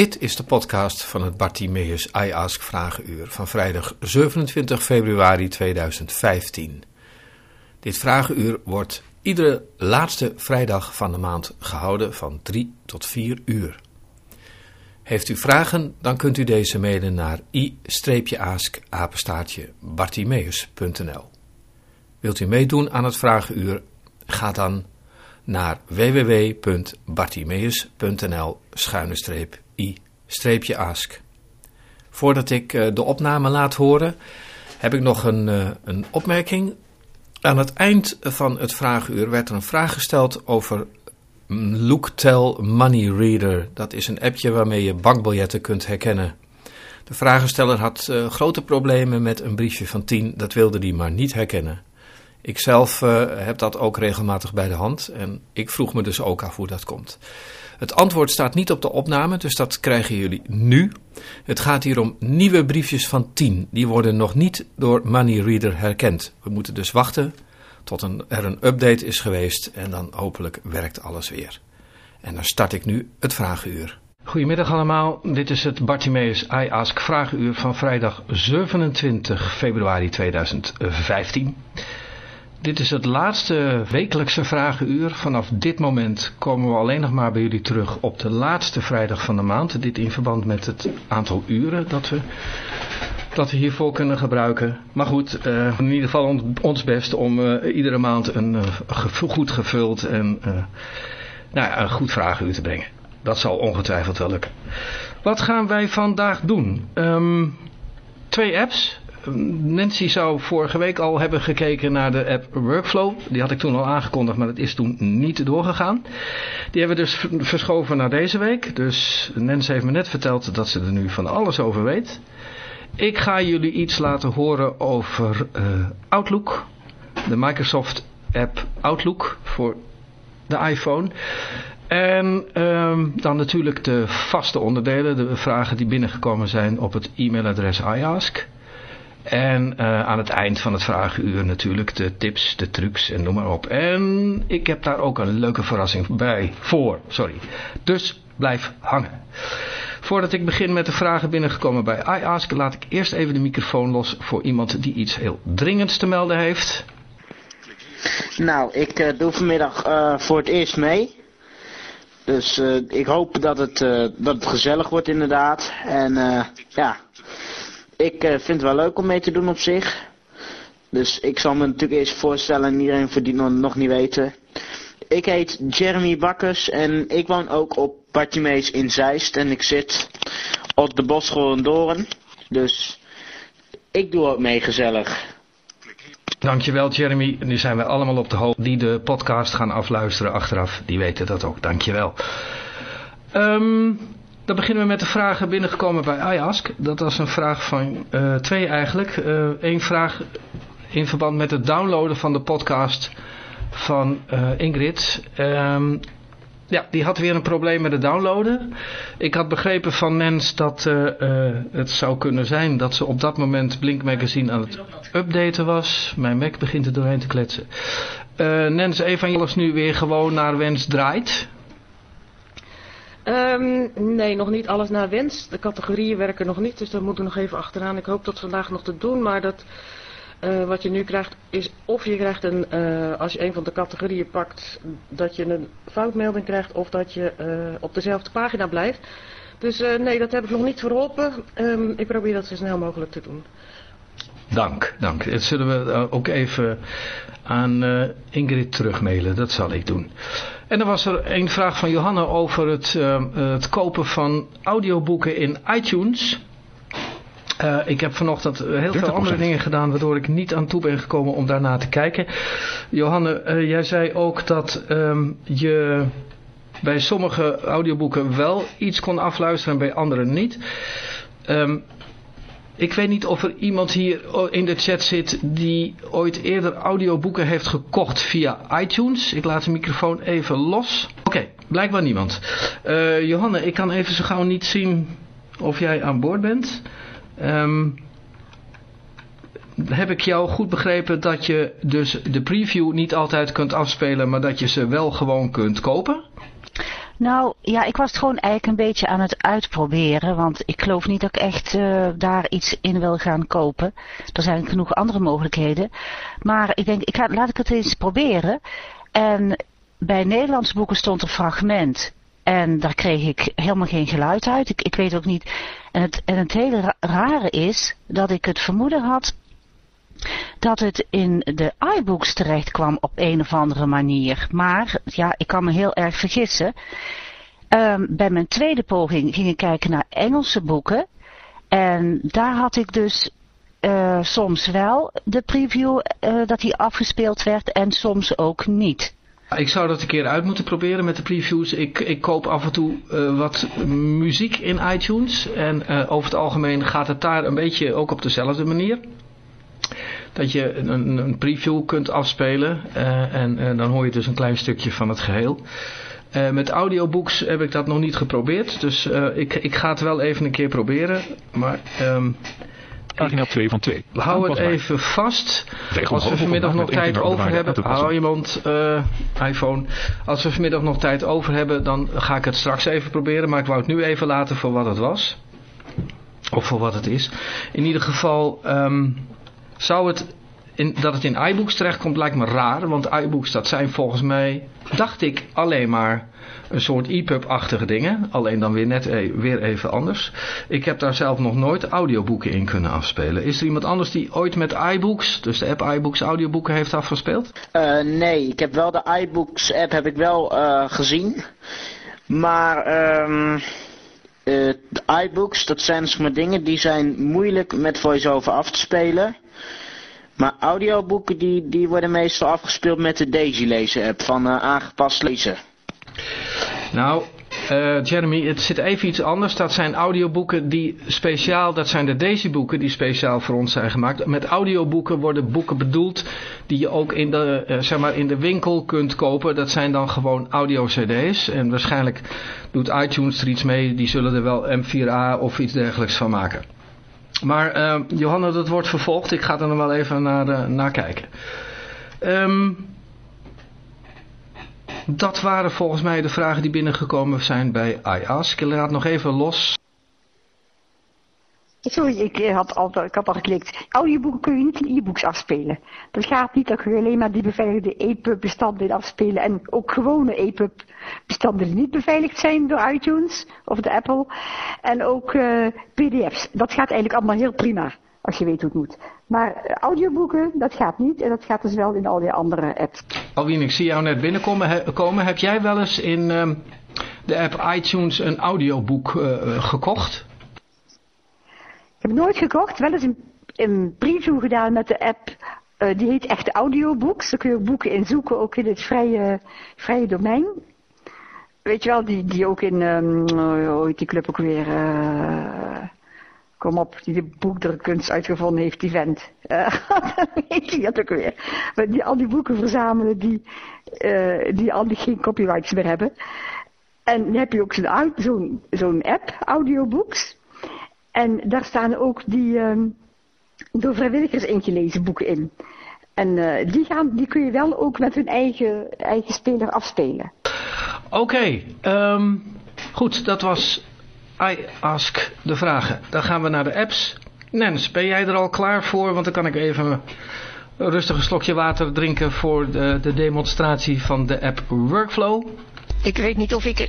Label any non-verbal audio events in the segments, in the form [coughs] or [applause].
Dit is de podcast van het Bartimeus I Ask Vragenuur van vrijdag 27 februari 2015. Dit vragenuur wordt iedere laatste vrijdag van de maand gehouden van 3 tot 4 uur. Heeft u vragen, dan kunt u deze mailen naar i-ask bartimeus.nl. Wilt u meedoen aan het vragenuur? Ga dan naar www.bartimeus.nl i-ask. Voordat ik eh, de opname laat horen, heb ik nog een, eh, een opmerking. Aan het eind van het vragenuur werd er een vraag gesteld over Looktel Money Reader. Dat is een appje waarmee je bankbiljetten kunt herkennen. De vragensteller had uh, grote problemen met een briefje van 10, dat wilde hij maar niet herkennen. Ik zelf uh, heb dat ook regelmatig bij de hand en ik vroeg me dus ook af hoe dat komt. Het antwoord staat niet op de opname, dus dat krijgen jullie nu. Het gaat hier om nieuwe briefjes van 10. Die worden nog niet door Money Reader herkend. We moeten dus wachten tot er een update is geweest en dan hopelijk werkt alles weer. En dan start ik nu het vragenuur. Goedemiddag allemaal, dit is het Bartimeus I Ask Vragenuur van vrijdag 27 februari 2015. Dit is het laatste wekelijkse vragenuur. Vanaf dit moment komen we alleen nog maar bij jullie terug op de laatste vrijdag van de maand. Dit in verband met het aantal uren dat we, dat we hiervoor kunnen gebruiken. Maar goed, uh, in ieder geval ons best om uh, iedere maand een uh, goed gevuld en nou ja, een goed vragenuur te brengen. Dat zal ongetwijfeld wel lukken. Wat gaan wij vandaag doen? Um, twee apps. Nancy zou vorige week al hebben gekeken naar de app Workflow. Die had ik toen al aangekondigd, maar dat is toen niet doorgegaan. Die hebben we dus verschoven naar deze week. Dus Nancy heeft me net verteld dat ze er nu van alles over weet. Ik ga jullie iets laten horen over uh, Outlook. De Microsoft app Outlook voor de iPhone. En um, dan natuurlijk de vaste onderdelen, de vragen die binnengekomen zijn op het e-mailadres iAsk. En uh, aan het eind van het vragenuur natuurlijk de tips, de trucs en noem maar op. En ik heb daar ook een leuke verrassing bij voor. Sorry. Dus blijf hangen. Voordat ik begin met de vragen binnengekomen bij iAsk, laat ik eerst even de microfoon los voor iemand die iets heel dringends te melden heeft. Nou, ik uh, doe vanmiddag uh, voor het eerst mee. Dus ik hoop dat het, dat het gezellig wordt inderdaad. En ja, ik uh, vind het wel leuk om mee te doen op zich. Dus ik zal me natuurlijk eerst voorstellen en iedereen voor die nog, niet weten. Ik heet Jeremy Bakkers en ik woon ook op Bartjemees in Zeist. En ik zit op de Bosschool in. Dus ik doe ook mee gezellig. Dankjewel Jeremy. Nu zijn we allemaal op de hoogte die de podcast gaan afluisteren achteraf. Die weten dat ook. Dankjewel. Um, dan beginnen we met de vragen binnengekomen bij iAsk. Dat was een vraag van uh, twee eigenlijk. Eén uh, vraag in verband met het downloaden van de podcast van uh, Ingrid. Um, ja, die had weer een probleem met het downloaden. Ik had begrepen van Nens dat het zou kunnen zijn dat ze op dat moment Blink Magazine aan het updaten was. Mijn Mac begint er doorheen te kletsen. Nens, even alles nu weer gewoon naar wens draait. Um, nee, nog niet alles naar wens. De categorieën werken nog niet, dus daar moeten we nog even achteraan. Ik hoop dat vandaag nog te doen, maar dat, uh, wat je nu krijgt is of je krijgt een, uh, als je een van de categorieën pakt, dat je een foutmelding krijgt of dat je uh, op dezelfde pagina blijft. Dus nee, dat heb ik nog niet verholpen. Um, ik probeer dat zo snel mogelijk te doen. Dank, dank. Dat zullen we ook even aan Ingrid terugmailen. Dat zal ik doen. En dan was er een vraag van Johanna over het, uh, het kopen van audioboeken in iTunes. Uh, ik heb vanochtend heel veel andere dingen gedaan waardoor ik niet aan toe ben gekomen om daarna te kijken. Johanne, uh, jij zei ook dat um, je bij sommige audioboeken wel iets kon afluisteren en bij andere niet. Um, ik weet niet of er iemand hier in de chat zit die ooit eerder audioboeken heeft gekocht via iTunes. Ik laat de microfoon even los. Oké, blijkbaar niemand. Uh, Johanne, ik kan even zo gauw niet zien of jij aan boord bent. Um, heb ik jou goed begrepen dat je dus de preview niet altijd kunt afspelen, maar dat je ze wel gewoon kunt kopen? Nou, ja, ik was het gewoon eigenlijk een beetje aan het uitproberen. Want ik geloof niet dat ik echt uh, daar iets in wil gaan kopen. Er zijn genoeg andere mogelijkheden. Maar ik denk, ik ga, laat ik het eens proberen. En bij Nederlandse boeken stond er fragment. En daar kreeg ik helemaal geen geluid uit. Ik, ik weet ook niet. Het, en het hele rare is dat ik het vermoeden had dat het in de iBooks terecht kwam op een of andere manier. Maar, ja, ik kan me heel erg vergissen. Um, bij mijn tweede poging ging ik kijken naar Engelse boeken. En daar had ik dus uh, soms wel de preview uh, dat die afgespeeld werd en soms ook niet. Ik zou dat een keer uit moeten proberen met de previews. Ik, ik koop af en toe uh, wat muziek in iTunes. En over het algemeen gaat het daar een beetje ook op dezelfde manier dat je een, een preview kunt afspelen uh, en uh, dan hoor je dus een klein stukje van het geheel. Uh, met audiobooks heb ik dat nog niet geprobeerd, dus ik, ik ga het wel even een keer proberen. Maar um, Pagina 2 van 2. Hou het even vast. Als we vanmiddag nog tijd over hebben, hou je mond, uh, iPhone. Als we vanmiddag nog tijd over hebben, dan ga ik het straks even proberen. Maar ik wou het nu even laten voor wat het was. Of voor wat het is. In ieder geval, um, zou het in, dat het in iBooks terechtkomt lijkt me raar. Want iBooks dat zijn volgens mij, dacht ik, alleen maar een soort EPUB-achtige dingen. Alleen dan weer net e weer even anders. Ik heb daar zelf nog nooit audioboeken in kunnen afspelen. Is er iemand anders die ooit met iBooks, dus de app iBooks, audioboeken heeft afgespeeld? Uh, nee, ik heb wel de iBooks app heb ik wel uh, gezien. Maar... Uh, de iBooks, dat zijn dus maar dingen die zijn moeilijk met voice-over af te spelen. Maar audioboeken die, die worden meestal afgespeeld met de Daisy Lezen app van uh, aangepast lezen. Nou, uh, Jeremy, het zit even iets anders. Dat zijn audioboeken die speciaal, dat zijn de Daisy boeken die speciaal voor ons zijn gemaakt. Met audioboeken worden boeken bedoeld die je ook in de, uh, zeg maar in de winkel kunt kopen. Dat zijn dan gewoon audio cd's. En waarschijnlijk doet iTunes er iets mee. Die zullen er wel M4A of iets dergelijks van maken. Maar uh, Johanna, dat wordt vervolgd. Ik ga er nog wel even naar, naar kijken. Um, dat waren volgens mij de vragen die binnengekomen zijn bij iAsk. Ik laat nog even los. Sorry, ik eh, had, al, ik had al geklikt. Audioboeken kun je niet in e-books afspelen. Dat gaat niet, dan kun je alleen maar die beveiligde EPUB bestanden afspelen. En ook gewone EPUB bestanden die niet beveiligd zijn door iTunes of de Apple. En ook uh, pdf's. Dat gaat eigenlijk allemaal heel prima, als je weet hoe het moet. Maar uh, audioboeken, dat gaat niet. En dat gaat dus wel in al die andere apps. Alwien, ik zie jou net binnenkomen. Komen. Heb jij wel eens in uh, de app iTunes een audioboek gekocht? Ik heb nooit gekocht, wel eens een, preview gedaan met de app, uh, die heet echt Audiobooks. Daar kun je ook boeken in zoeken, ook in het vrije, vrije domein. Weet je wel, die, die ook in, um, hoe heet die club ook weer, uh, kom op, die de boekdrukkunst uitgevonden heeft, die vent. [laughs] Uh, weet je dat ook weer. Die al die boeken verzamelen die, die al die geen copyrights meer hebben. En dan heb je ook zo'n zo'n app, Audiobooks. En daar staan ook die uh, door vrijwilligers ingelezen boeken in. En uh, die, gaan, die kun je wel ook met hun eigen, eigen speler afspelen. Oké, okay, um, goed, dat was I Ask de vragen. Dan gaan we naar de apps. Nens, ben jij er al klaar voor? Want dan kan ik even een rustig slokje water drinken voor de, de demonstratie van de app Workflow. Ik weet niet of ik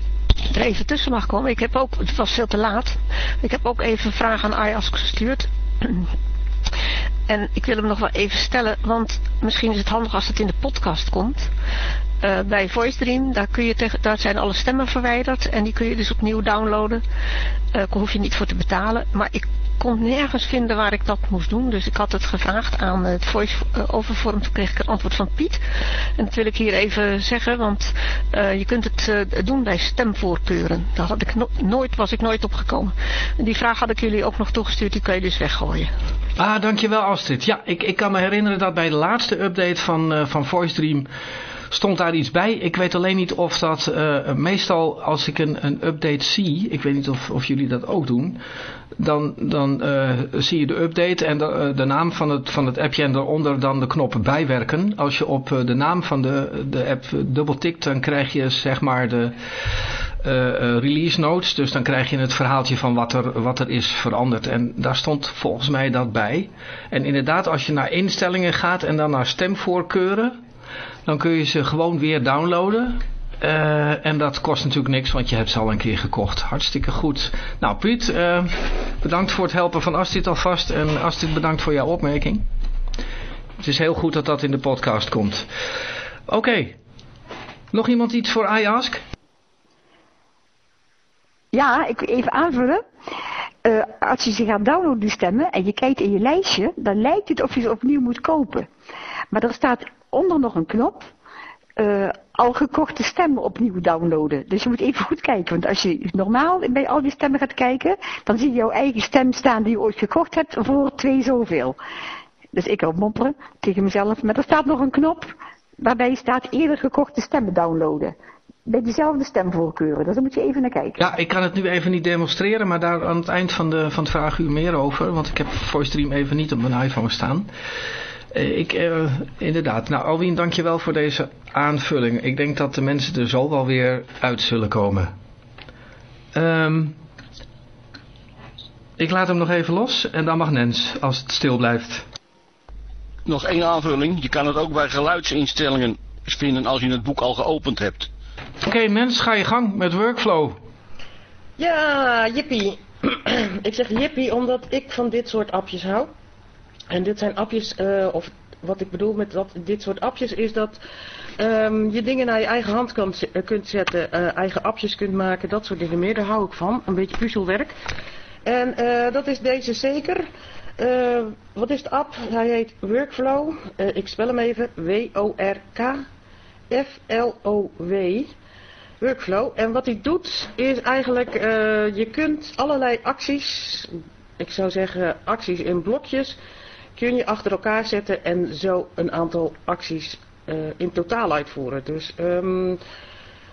er even tussen mag komen. Ik heb ook, het was veel te laat. Ik heb ook even een vraag aan iAsk gestuurd. [clears throat] En ik wil hem nog wel even stellen, want misschien is het handig als het in de podcast komt. Uh, bij VoiceDream, daar, kun je tegen, daar zijn alle stemmen verwijderd en die kun je dus opnieuw downloaden. Uh, daar hoef je niet voor te betalen. Maar ik kon nergens vinden waar ik dat moest doen. Dus ik had het gevraagd aan het voice-over forum. Toen kreeg ik een antwoord van Piet. En dat wil ik hier even zeggen, want uh, je kunt het uh, doen bij stemvoorkeuren. Daar had ik no nooit, was ik nooit op gekomen. En die vraag had ik jullie ook nog toegestuurd, die kun je dus weggooien. Ah, dankjewel Astrid. Ja, ik, ik kan me herinneren dat bij de laatste update van, uh, van VoiceDream stond daar iets bij. Ik weet alleen niet of dat uh, meestal als ik een, een update zie, ik weet niet of, of jullie dat ook doen, dan, dan uh, zie je de update en de, uh, de, naam van het, van het appje en daaronder dan de knop bijwerken. Als je op de naam van de, de app dubbeltikt, dan krijg je zeg maar de, eh, release notes. Dus dan krijg je het verhaaltje van wat er, wat er is veranderd. En daar stond volgens mij dat bij. En inderdaad, als je naar instellingen gaat en dan naar stemvoorkeuren, dan kun je ze gewoon weer downloaden. Uh, en dat kost natuurlijk niks, want je hebt ze al een keer gekocht. Hartstikke goed. Nou Piet, uh, bedankt voor het helpen van Astrid alvast. En Astrid, bedankt voor jouw opmerking. Het is heel goed dat dat in de podcast komt. Oké. Nog iemand iets voor iAsk? Ja, ik even aanvullen. Uh, als je ze gaat downloaden, die stemmen, en je kijkt in je lijstje, dan lijkt het of je ze opnieuw moet kopen. Maar er staat onder nog een knop uh, al gekochte stemmen opnieuw downloaden. Dus je moet even goed kijken. Want als je normaal bij al die stemmen gaat kijken, dan zie je jouw eigen stem staan die je ooit gekocht hebt voor twee zoveel. Dus ik wil mopperen tegen mezelf. Maar er staat nog een knop waarbij staat eerder gekochte stemmen downloaden. Bij diezelfde stemvoorkeuren. Dus daar moet je even naar kijken. Ja, ik kan het nu even niet demonstreren, maar daar aan het eind van, de, van het vraaguur meer over. Want ik heb VoiceStream even niet op mijn iPhone staan. Eh, ik, uh, inderdaad. Nou, Alwien, dankjewel voor deze aanvulling. Ik denk dat de mensen er zo wel weer uit zullen komen. Um, ik laat hem nog even los en dan mag Nens, als het stil blijft. Nog één aanvulling. Je kan het ook bij geluidsinstellingen vinden als je het boek al geopend hebt. Oké, okay, Nens, ga je gang met workflow. Ja, jippie. [clears throat] ik zeg jippie omdat ik van dit soort appjes hou. En dit zijn appjes, uh, of wat ik bedoel met dat, dit soort appjes is dat um, je dingen naar je eigen hand kan, uh, kunt zetten, uh, eigen appjes kunt maken, dat soort dingen meer. Daar hou ik van, een beetje puzzelwerk. En dat is deze zeker. wat is de app? Hij heet Workflow. ik spel hem even. W-O-R-K-F-L-O-W. Workflow. En wat hij doet is eigenlijk, je kunt allerlei acties, ik zou zeggen acties in blokjes kun je achter elkaar zetten en zo een aantal acties uh, in totaal uitvoeren. Dus, um,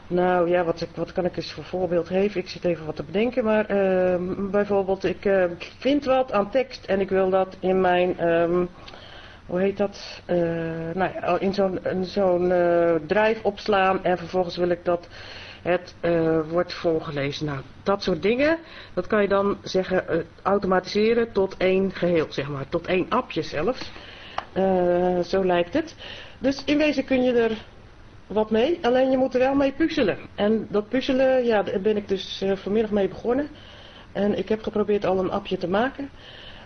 nou ja, wat, wat kan ik eens voor voorbeeld geven? Ik zit even wat te bedenken, maar uh, bijvoorbeeld ik uh, vind wat aan tekst en ik wil dat in mijn, hoe heet dat, uh, nou ja, in zo'n zo'n drijf opslaan en vervolgens wil ik dat het uh, wordt voorgelezen. Nou, dat soort dingen, dat kan je dan zeggen uh, automatiseren tot één geheel, zeg maar. Tot één appje zelfs. Uh, zo lijkt het. Dus in wezen kun je er wat mee, alleen je moet er wel mee puzzelen. En dat puzzelen, ja, daar ben ik dus vanmiddag mee begonnen. En ik heb geprobeerd al een appje te maken.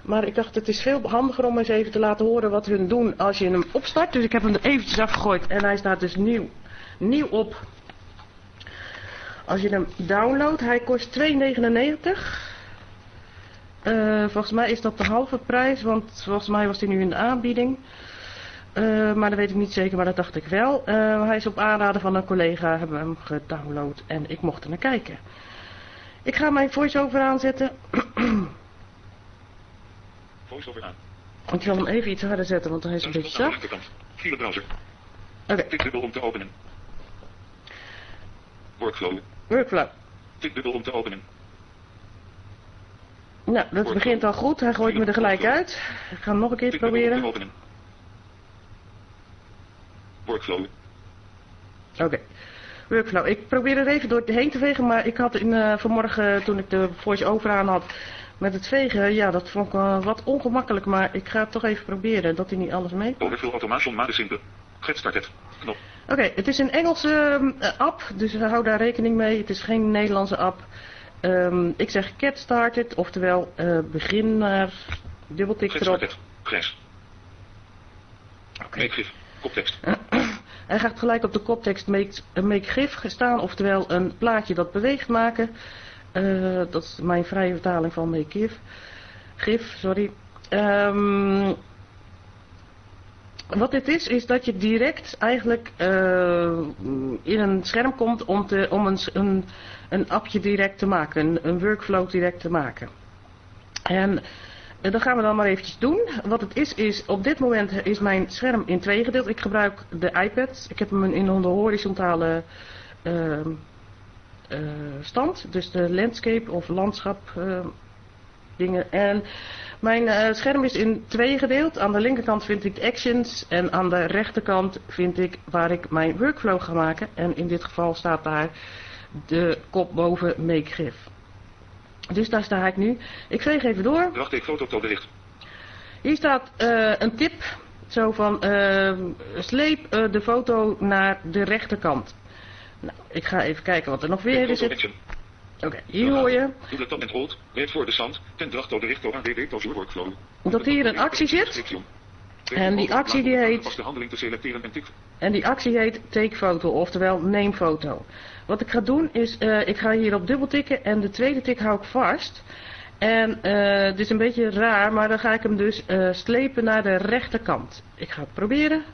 Maar ik dacht, het is veel handiger om eens even te laten horen wat hun doen als je hem opstart. Dus ik heb hem er eventjes afgegooid en hij staat dus nieuw, nieuw op als je hem downloadt, hij kost 2,99. Uh, volgens mij is dat de halve prijs, want volgens mij was hij nu in de aanbieding. Uh, maar dat weet ik niet zeker, maar dat dacht ik wel. Uh, hij is op aanraden van een collega, hebben we hem gedownload en ik mocht er naar kijken. Ik ga mijn voice-over aanzetten. [clears throat] voice-over aan. Ik zal hem even iets harder zetten, want hij is een beetje zacht. browser. Oké. Okay. Tik dubbel om te openen. Workflow. Workflow. Tik dubbel om te openen. Nou, dat begint al goed. Hij gooit me er gelijk uit. Ik ga hem nog een keer proberen. Openen. Workflow. Oké. Okay. Workflow. Ik probeer er even door heen te vegen, maar ik had in, uh, vanmorgen toen ik de voice-over aan had met het vegen, ja, dat vond ik uh, wat ongemakkelijk, maar ik ga het toch even proberen, dat hij niet alles mee. Overvul automation made simple. Get started. Knop. Oké, okay, het is een Engelse uh, app, dus hou daar rekening mee. Het is geen Nederlandse app. Um, ik zeg get started, oftewel uh, begin naar dubbeltik Get erop. started. Grijs. Oké. Gif. Koptekst. [clears throat] Hij gaat gelijk op de koptekst make, make gif staan, oftewel een plaatje dat beweegt maken. Uh, dat is mijn vrije vertaling van make gif. Gif, sorry. Um, wat dit is, is dat je direct eigenlijk uh, in een scherm komt om, te, om een, een, een appje direct te maken, een, een workflow direct te maken. En uh, dat gaan we dan maar eventjes doen. Wat het is, is op dit moment is mijn scherm in twee gedeeld. Ik gebruik de iPad. Ik heb hem in de horizontale uh, stand. Dus de landscape of landschap dingen. En mijn uh, scherm is in twee gedeeld. Aan de linkerkant vind ik de actions en aan de rechterkant vind ik waar ik mijn workflow ga maken. En in dit geval staat daar de kop boven make gif. Dus daar sta ik nu. Ik veeg even door. Dragteek foto tot bericht. Hier staat eh, een tip. Zo van, eh, sleep eh, de foto naar de rechterkant. Nou, ik ga even kijken wat er nog weer is. Oké, hier hoor je Doe tab en hold. Weet voor de zand. Ten dracht ADD tot your workflow. dat hier een actie zit. En die actie die heet- de handeling te selecteren en tik. En die actie heet take foto, oftewel neem foto. Wat ik ga doen is, eh, ik ga hier op dubbel tikken en de tweede tik hou ik vast. En eh het is een beetje raar, maar dan ga ik hem dus eh, slepen naar de rechterkant. Ik ga het proberen.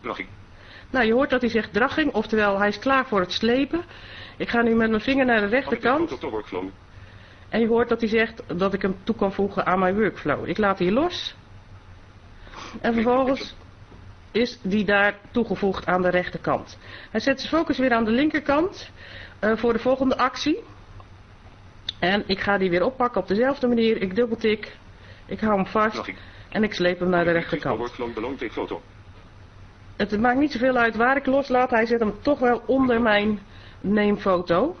Dragging. Nou, je hoort dat hij zegt dragging, oftewel hij is klaar voor het slepen. Ik ga nu met mijn vinger naar de rechterkant. En je hoort dat hij zegt dat ik hem toe kan voegen aan mijn workflow. Ik laat hier los. En vervolgens is die daar toegevoegd aan de rechterkant. Hij zet zijn focus weer aan de linkerkant eh, voor de volgende actie. En ik ga die weer oppakken op dezelfde manier. Ik dubbeltik, ik hou hem vast en ik sleep hem naar de rechterkant. Het maakt niet zoveel uit waar ik loslaat. Hij zet hem toch wel onder mijn neemfoto.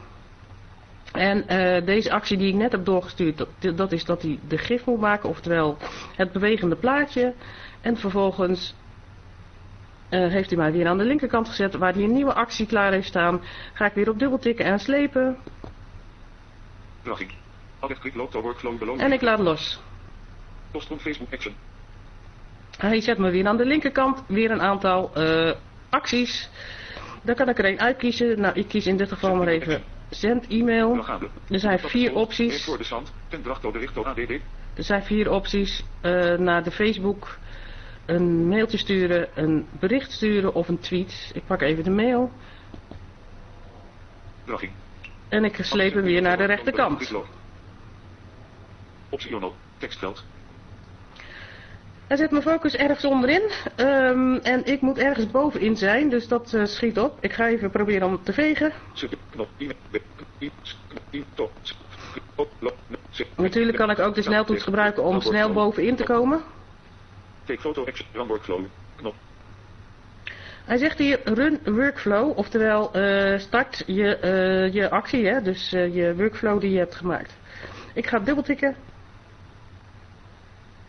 En eh, deze actie die ik net heb doorgestuurd, dat, dat is dat hij de gif moet maken, oftewel het bewegende plaatje. En vervolgens eh, heeft hij mij weer aan de linkerkant gezet, waar hij een nieuwe actie klaar heeft staan. Ga ik weer op dubbel tikken en slepen. En ik laat los. Post Facebook action. Hij zet me weer aan de linkerkant weer een aantal eh, acties. Daar kan ik er één uitkiezen. Nou, ik kies in dit geval maar even zend e-mail. Er zijn vier opties. Er zijn vier opties. eh, naar de Facebook. Een mailtje sturen, een bericht sturen of een tweet. Ik pak even de mail. En ik sleep hem weer naar de rechterkant. Optional. Tekstveld. Hij zet mijn focus ergens onderin. ehm, en ik moet ergens bovenin zijn. Dus dat eh, schiet op. Ik ga even proberen om te vegen. Natuurlijk kan ik ook de sneltoets gebruiken om snel bovenin te komen. Hij zegt hier run workflow, oftewel eh, start je, eh, je actie, hè? dus je workflow die je hebt gemaakt. Ik ga dubbeltikken.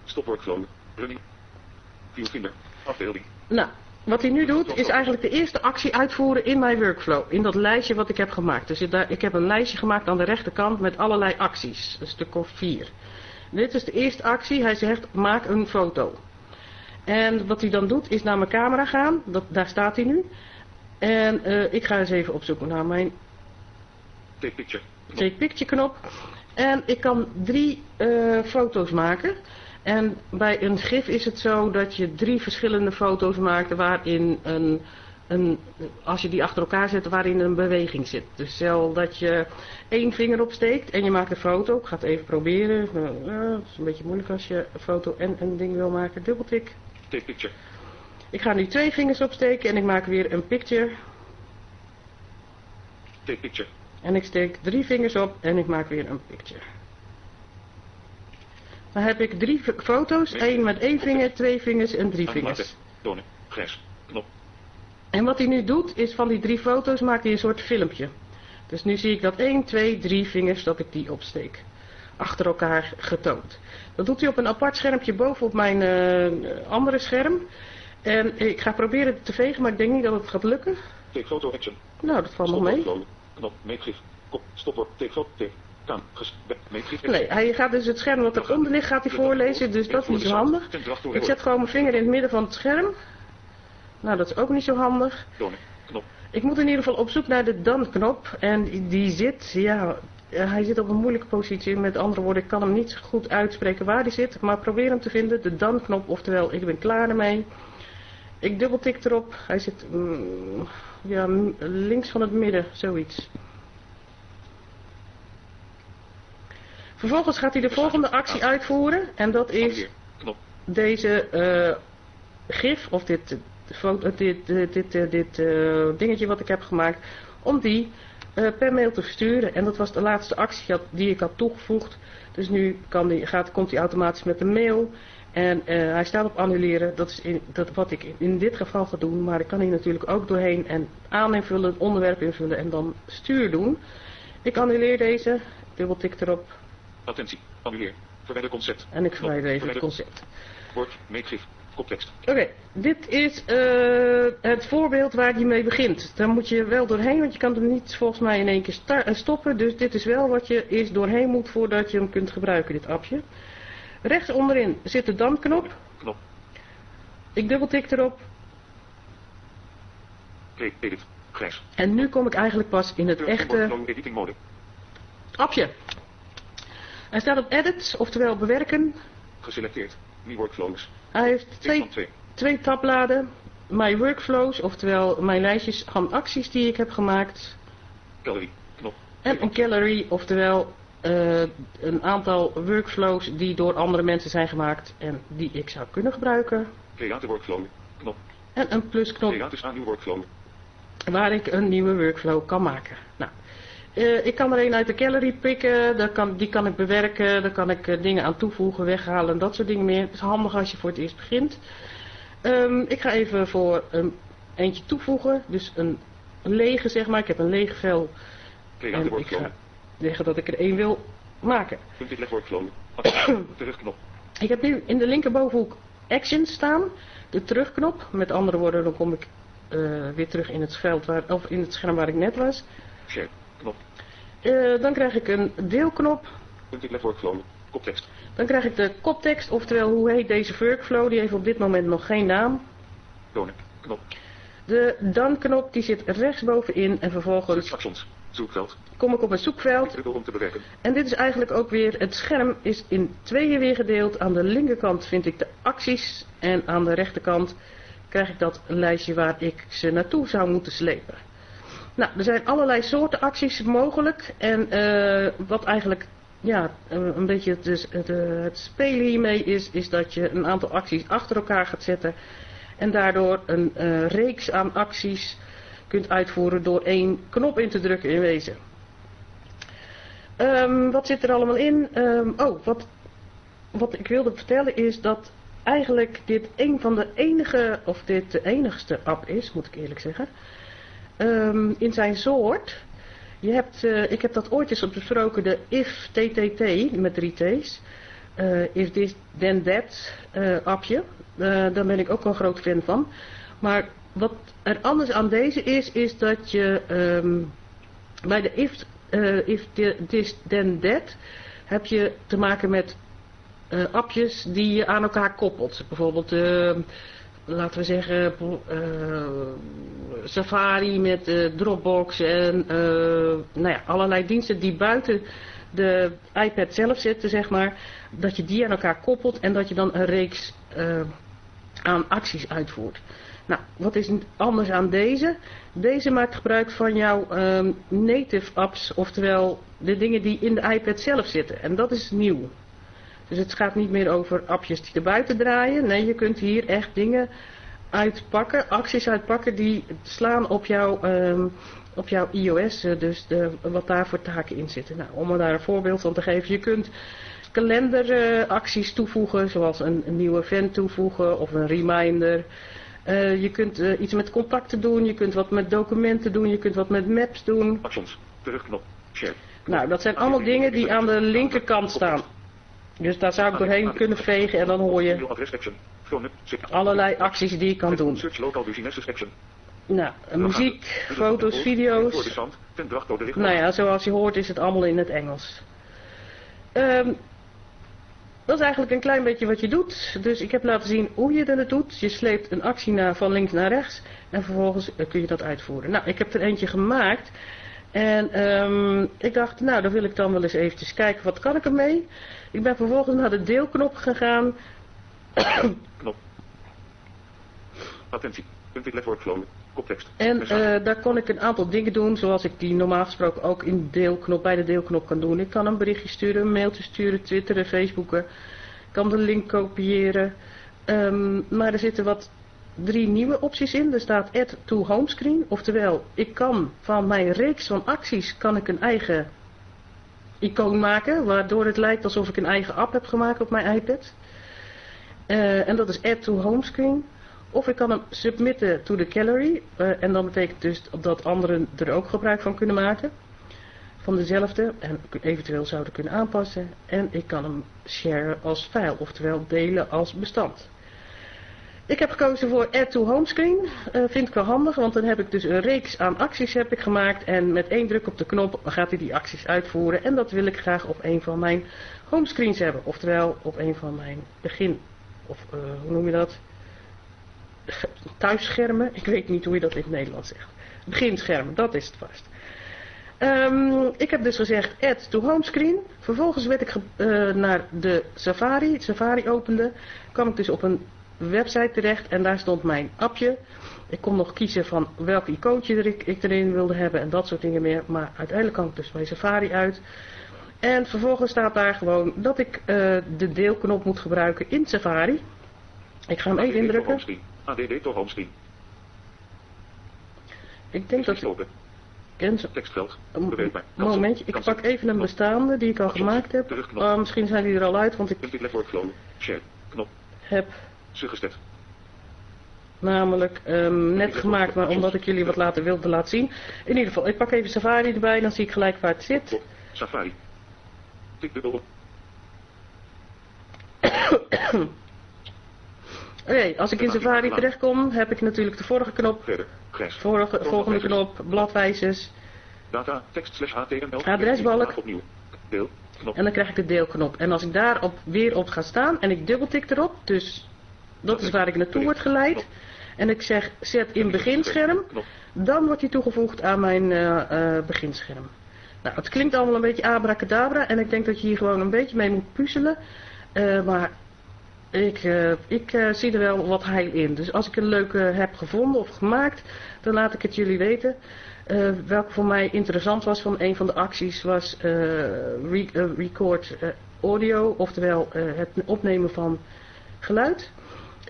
Stop workflow. Running. Afbeelding. Nou, wat hij nu doet is eigenlijk de eerste actie uitvoeren in mijn workflow, in dat lijstje wat ik heb gemaakt. Dus daar, ik heb een lijstje gemaakt aan de rechterkant met allerlei acties, een stuk of vier. Dit is de eerste actie, hij zegt maak een foto. En wat hij dan doet is naar mijn camera gaan, dat, daar staat hij nu. En eh, ik ga eens even opzoeken naar mijn Take picture. take picture knop. En ik kan drie eh, foto's maken. En bij een gif is het zo dat je drie verschillende foto's maakt waarin een, een, als je die achter elkaar zet, waarin een beweging zit. Dus stel dat je één vinger opsteekt en je maakt een foto. Ik ga het even proberen. Nou, het is een beetje moeilijk als je een foto en een ding wil maken. Dubbeltik. Take picture. Ik ga nu twee vingers opsteken en ik maak weer een picture. Take picture. En ik steek drie vingers op en ik maak weer een picture. Dan heb ik drie foto's. één met één vinger, twee vingers en drie vingers. Tonen. Grijs. Knop. En wat hij nu doet, is van die drie foto's maakt hij een soort filmpje. Dus nu zie ik dat één, twee, drie vingers, dat ik die opsteek. Achter elkaar getoond. Dat doet hij op een apart schermpje boven op mijn eh, andere scherm. En ik ga proberen het te vegen, maar ik denk niet dat het gaat lukken. Take photo action. Nou, dat valt nog mee. Knop. Meetgif. Kop. Stop work. Take photo. Take. Nee, hij gaat dus het scherm wat eronder ligt, gaat hij voorlezen, dus dat is niet zo handig. Ik zet gewoon mijn vinger in het midden van het scherm. Nou, dat is ook niet zo handig. Ik moet in ieder geval op zoek naar de dan-knop. En die- zit, ja, hij zit op een moeilijke positie. Met andere woorden, ik kan hem niet goed uitspreken waar die zit. Maar probeer hem te vinden, de dan-knop. Oftewel, ik ben klaar ermee. Ik dubbeltik erop. Hij zit, mm, ja, links van het midden, zoiets. Vervolgens gaat hij de volgende actie uitvoeren. En dat is deze eh, gif, of dit, eh, foto, dit, dit, dit, eh, dit eh, dingetje wat ik heb gemaakt, om die eh, per mail te versturen. En dat was de laatste actie die ik had toegevoegd. Dus nu kan die, gaat, komt hij automatisch met een mail. En eh, hij staat op annuleren. Dat is in, dat wat ik in, dit geval ga doen. Maar ik kan hier natuurlijk ook doorheen en aan invullen, onderwerp invullen en dan stuur doen. Ik annuleer deze. Dubbeltik erop. Attentie. Annuleer. Verwijder concept. En ik verwijder even het concept. Woord. Meetgif. Koptekst. Oké, dit is eh, het voorbeeld waar je mee begint. Daar moet je wel doorheen, want je kan hem niet volgens mij in één keer eh, stoppen. Dus dit is wel wat je eerst doorheen moet voordat je hem kunt gebruiken, dit appje. Rechts onderin zit de dan-knop. Knop. Ik dubbeltik erop Create. Edit. Grijs. en nu kom ik eigenlijk pas in het echte Workflow editing mode. appje. Hij staat op edit, oftewel bewerken. Geselecteerd. New workflows. Hij heeft Twee twee tabbladen. My workflows, oftewel mijn lijstjes van acties die ik heb gemaakt. Gallery. Knop. En een gallery, oftewel eh, een aantal workflows die door andere mensen zijn gemaakt en die ik zou kunnen gebruiken. Create workflow. Knop. En een plusknop Create aan nieuw workflow. waar ik een nieuwe workflow kan maken. Nou, eh, ik kan er een uit de gallery pikken, daar kan, die kan ik bewerken, daar kan ik eh, dingen aan toevoegen, weghalen en dat soort dingen meer. Het is handig als je voor het eerst begint. Ehm, ik ga even voor een eentje toevoegen, dus een lege zeg maar. Ik heb een leeg vel en ik workflow. ga zeggen dat ik er één wil maken. Workflow. [clears throat] Terugknop. Ik heb nu in de linkerbovenhoek Actions staan, de terugknop. Met andere woorden, dan kom ik eh, weer terug in het, veld waar, of in het scherm waar ik net was. Knop. Eh, dan krijg ik een deelknop. Workflow. Koptekst. Dan krijg ik de koptekst, oftewel hoe heet deze workflow. Die heeft op dit moment nog geen naam. Tonen. Knop. De dan-knop die zit rechtsbovenin en vervolgens Actions. Zoekveld. kom ik op een zoekveld. Om te bewerken. En dit is eigenlijk ook weer, het scherm is in tweeën weer gedeeld. Aan de linkerkant vind ik de acties en aan de rechterkant krijg ik dat lijstje waar ik ze naartoe zou moeten slepen. Nou, er zijn allerlei soorten acties mogelijk en eh, wat eigenlijk ja, een een beetje het, het, eh, het spelen hiermee is, is dat je een aantal acties achter elkaar gaat zetten en daardoor een eh, reeks aan acties kunt uitvoeren door één knop in te drukken in wezen. Ehm, wat zit er allemaal in? Ehm, oh, wat, wat ik wilde vertellen is dat eigenlijk dit een van de enige, of dit de enigste app is, moet ik eerlijk zeggen, ehm, in zijn soort. Je hebt, eh, ik heb dat ooit eens besproken, de if TTT met drie T's. Eh, if this then that eh, appje. Daar ben ik ook wel groot fan van. Maar wat er anders aan deze is, is dat je ehm, bij de if, this then that heb je te maken met eh, appjes die je aan elkaar koppelt. Bijvoorbeeld, eh, laten we zeggen, eh, Safari met eh, Dropbox en eh, nou ja, allerlei diensten die buiten de iPad zelf zitten, zeg maar. Dat je die aan elkaar koppelt en dat je dan een reeks aan acties uitvoert. Nou, wat is anders aan deze? Deze maakt gebruik van jouw ehm, native apps, oftewel de dingen die in de iPad zelf zitten. En dat is nieuw. Dus het gaat niet meer over appjes die er buiten draaien. Nee, je kunt hier echt dingen uitpakken, acties uitpakken die slaan op jouw, ehm, op jouw iOS. eh, Dus de, wat daar voor taken in zitten. Nou, om er daar een voorbeeld van te geven. Je kunt kalenderacties toevoegen, zoals een, een nieuw event toevoegen of een reminder. Eh, je kunt eh, iets met contacten doen, je kunt wat met documenten doen, je kunt wat met maps doen. Actions. Terugknop. Share. Nou, dat zijn allemaal dingen die aan de linkerkant staan. Dus daar zou ik doorheen kunnen vegen en dan hoor je allerlei acties die je kan doen. Nou, muziek, foto's, video's. Nou ja, zoals je hoort is het allemaal in het Engels. Ehm, dat is eigenlijk een klein beetje wat je doet. Dus ik heb laten zien hoe je dat doet. Je sleept een actie naar, van links naar rechts. En vervolgens eh, kun je dat uitvoeren. Nou, ik heb er eentje gemaakt. En ehm, ik dacht, nou, dan wil ik dan wel eens eventjes kijken, wat kan ik ermee? Ik ben vervolgens naar de deelknop gegaan. Knop. Attentie. Punt inleg workflow. Koptekst. En eh, daar kon ik een aantal dingen doen, zoals ik die normaal gesproken ook in deelknop, bij de deelknop kan doen. Ik kan een berichtje sturen, een mailtje sturen, twitteren, facebooken. Ik kan de link kopiëren. Ehm, maar er zitten wat drie nieuwe opties in. Er staat add to homescreen. Oftewel, ik kan van mijn reeks van acties kan ik een eigen icoon maken. Waardoor het lijkt alsof ik een eigen app heb gemaakt op mijn iPad. Eh, en dat is add to homescreen. Of ik kan hem submitten to the gallery. eh, en dat betekent dus dat anderen er ook gebruik van kunnen maken. Van dezelfde. En eventueel zouden kunnen aanpassen. En ik kan hem sharen als file. Oftewel delen als bestand. Ik heb gekozen voor Add to Homescreen. Eh vind ik wel handig, want dan heb ik dus een reeks aan acties heb ik gemaakt. En met één druk op de knop gaat hij die acties uitvoeren. En dat wil ik graag op een van mijn homescreens hebben. Oftewel op een van mijn begin... Of eh, hoe noem je dat? Thuisschermen. Ik weet niet hoe je dat in het Nederlands zegt. Beginschermen, dat is het vast. Ehm, ik heb dus gezegd add to homescreen. Vervolgens werd ik eh, naar de Safari. Safari opende. kwam ik dus op een website terecht en daar stond mijn appje. Ik kon nog kiezen van welk icoontje er ik, ik erin wilde hebben en dat soort dingen meer. Maar uiteindelijk kwam ik dus bij Safari uit. En vervolgens staat daar gewoon dat ik eh, de deelknop moet gebruiken in Safari. Ik ga hem even indrukken. ADD to homescreen. Ik denk dat... Ze- Tekstveld. Momentje, ik pak even een bestaande die ik al gemaakt heb. Ah, misschien zijn die er al uit, want ik. Knop. heb Suggested. namelijk ehm, net gemaakt, maar omdat ik jullie wat later wilde laten zien. In ieder geval, ik pak even Safari erbij, dan zie ik gelijk waar het zit. Safari. Tik dubbel op. [coughs] Oké, als ik in Safari terechtkom, heb ik natuurlijk de vorige knop, Verder. Grijs. vorige, volgende knop, bladwijzers. Data. Tekst slash HTML. Adresbalk. Opnieuw. Deel. Knop. En dan krijg ik de deelknop. En als ik daarop weer op ga staan en ik dubbeltik erop, dus dat is waar ik naartoe word geleid. En ik zeg zet in beginscherm, dan wordt hij toegevoegd aan mijn eh, eh, beginscherm. Nou, het klinkt allemaal een beetje abracadabra en ik denk dat je hier gewoon een beetje mee moet puzzelen. Eh, maar ik, ik zie er wel wat heil in. Dus als ik een leuke heb gevonden of gemaakt, dan laat ik het jullie weten. Welke voor mij interessant was van een van de acties was re- record audio, oftewel het opnemen van geluid.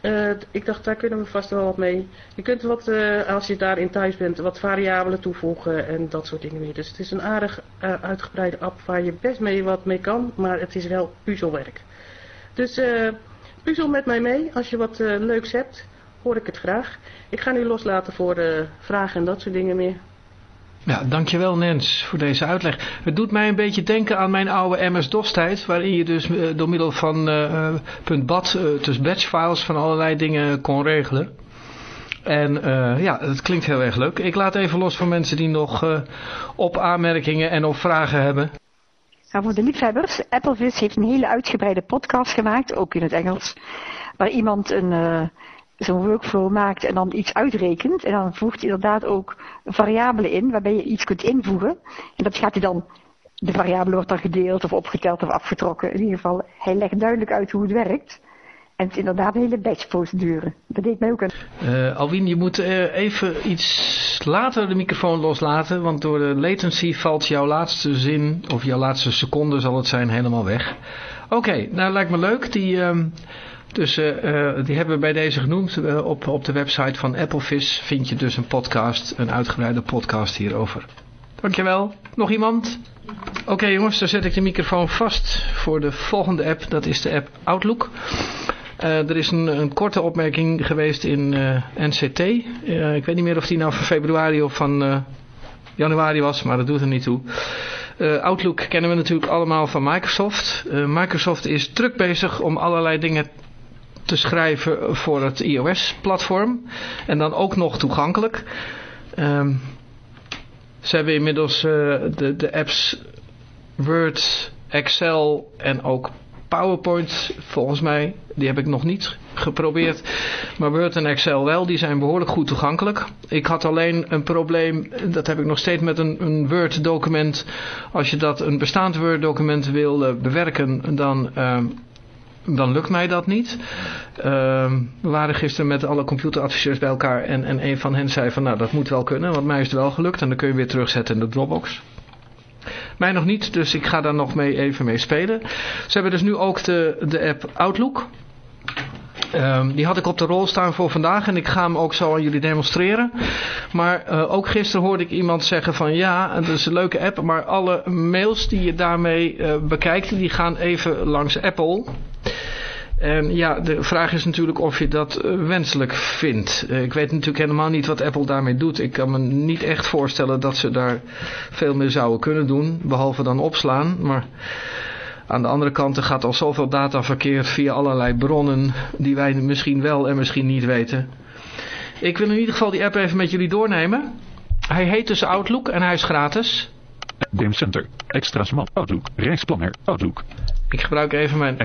Eh, ik dacht, daar kunnen we vast wel wat mee. Je kunt wat, eh, als je daarin thuis bent, wat variabelen toevoegen en dat soort dingen meer. Dus het is een aardig eh, uitgebreide app waar je best mee wat mee kan, maar het is wel puzzelwerk. Dus puzzel met mij mee. Als je wat leuks hebt, hoor ik het graag. Ik ga nu loslaten voor vragen en dat soort dingen meer. Ja, dankjewel Nens voor deze uitleg. Het doet mij een beetje denken aan mijn oude MS-DOS tijd, waarin je dus eh, door middel van eh, eh, .bat, dus batchfiles van allerlei dingen kon regelen. En ja, het klinkt heel erg leuk. Ik laat even los voor mensen die nog op aanmerkingen en op vragen hebben. Nou, voor de liefhebbers, Applevis heeft een hele uitgebreide podcast gemaakt, ook in het Engels, waar iemand een, zo'n workflow maakt en dan iets uitrekent. En dan voegt hij inderdaad ook variabelen in, waarbij je iets kunt invoegen. En dat gaat hij dan, de variabele wordt dan gedeeld of opgeteld of afgetrokken. In ieder geval, hij legt duidelijk uit hoe het werkt. En het is inderdaad een hele batch-procedure. Dat deed mij ook een... Eh Alwin, je moet eh, even iets later de microfoon loslaten, want door de latency valt jouw laatste zin, of jouw laatste seconde zal het zijn, helemaal weg. Oké, nou lijkt me leuk. Die, ehm, dus, eh, eh, die hebben we bij deze genoemd. Eh, op, op de website van Applevis vind je dus een podcast, een uitgebreide podcast hierover. Dankjewel. Nog iemand? Oké jongens, dan zet ik de microfoon vast voor de volgende app. Dat is de app Outlook. Er is een, een korte opmerking geweest in NCT. Ik weet niet meer of die nou van februari of van januari was, maar dat doet er niet toe. Outlook kennen we natuurlijk allemaal van Microsoft. Microsoft is druk bezig om allerlei dingen te schrijven voor het iOS-platform. En dan ook nog toegankelijk. Ehm, ze hebben inmiddels eh, de, de apps Word, Excel en ook PowerPoint volgens mij. Die heb ik nog niet geprobeerd. Maar Word en Excel wel. Die zijn behoorlijk goed toegankelijk. Ik had alleen een probleem. Dat heb ik nog steeds met een, een Word document. Als je dat een bestaand Word document wil bewerken. Dan... ehm, dan lukt mij dat niet. Ehm, we waren gisteren met alle computeradviseurs bij elkaar en, en een van hen zei van nou dat moet wel kunnen, want mij is het wel gelukt en dan kun je weer terugzetten in de Dropbox. Mij nog niet, dus ik ga daar nog mee even mee spelen. Ze hebben dus nu ook de, de app Outlook. Ehm, die had ik op de rol staan voor vandaag en ik ga hem ook zo aan jullie demonstreren. Maar eh, ook gisteren hoorde ik iemand zeggen van ja, het is een leuke app, maar alle mails die je daarmee eh, bekijkt, die gaan even langs Apple. En ja, de vraag is natuurlijk of je dat eh, wenselijk vindt. Eh, ik weet natuurlijk helemaal niet wat Apple daarmee doet. Ik kan me niet echt voorstellen dat ze daar veel meer zouden kunnen doen, behalve dan opslaan. Maar aan de andere kant er gaat al zoveel data verkeerd via allerlei bronnen die wij misschien wel en misschien niet weten. Ik wil in ieder geval die app even met jullie doornemen. Hij heet dus Outlook en hij is gratis. Game Center. Extra smart. Outlook. Reisplanner. Outlook. Ik gebruik even mijn.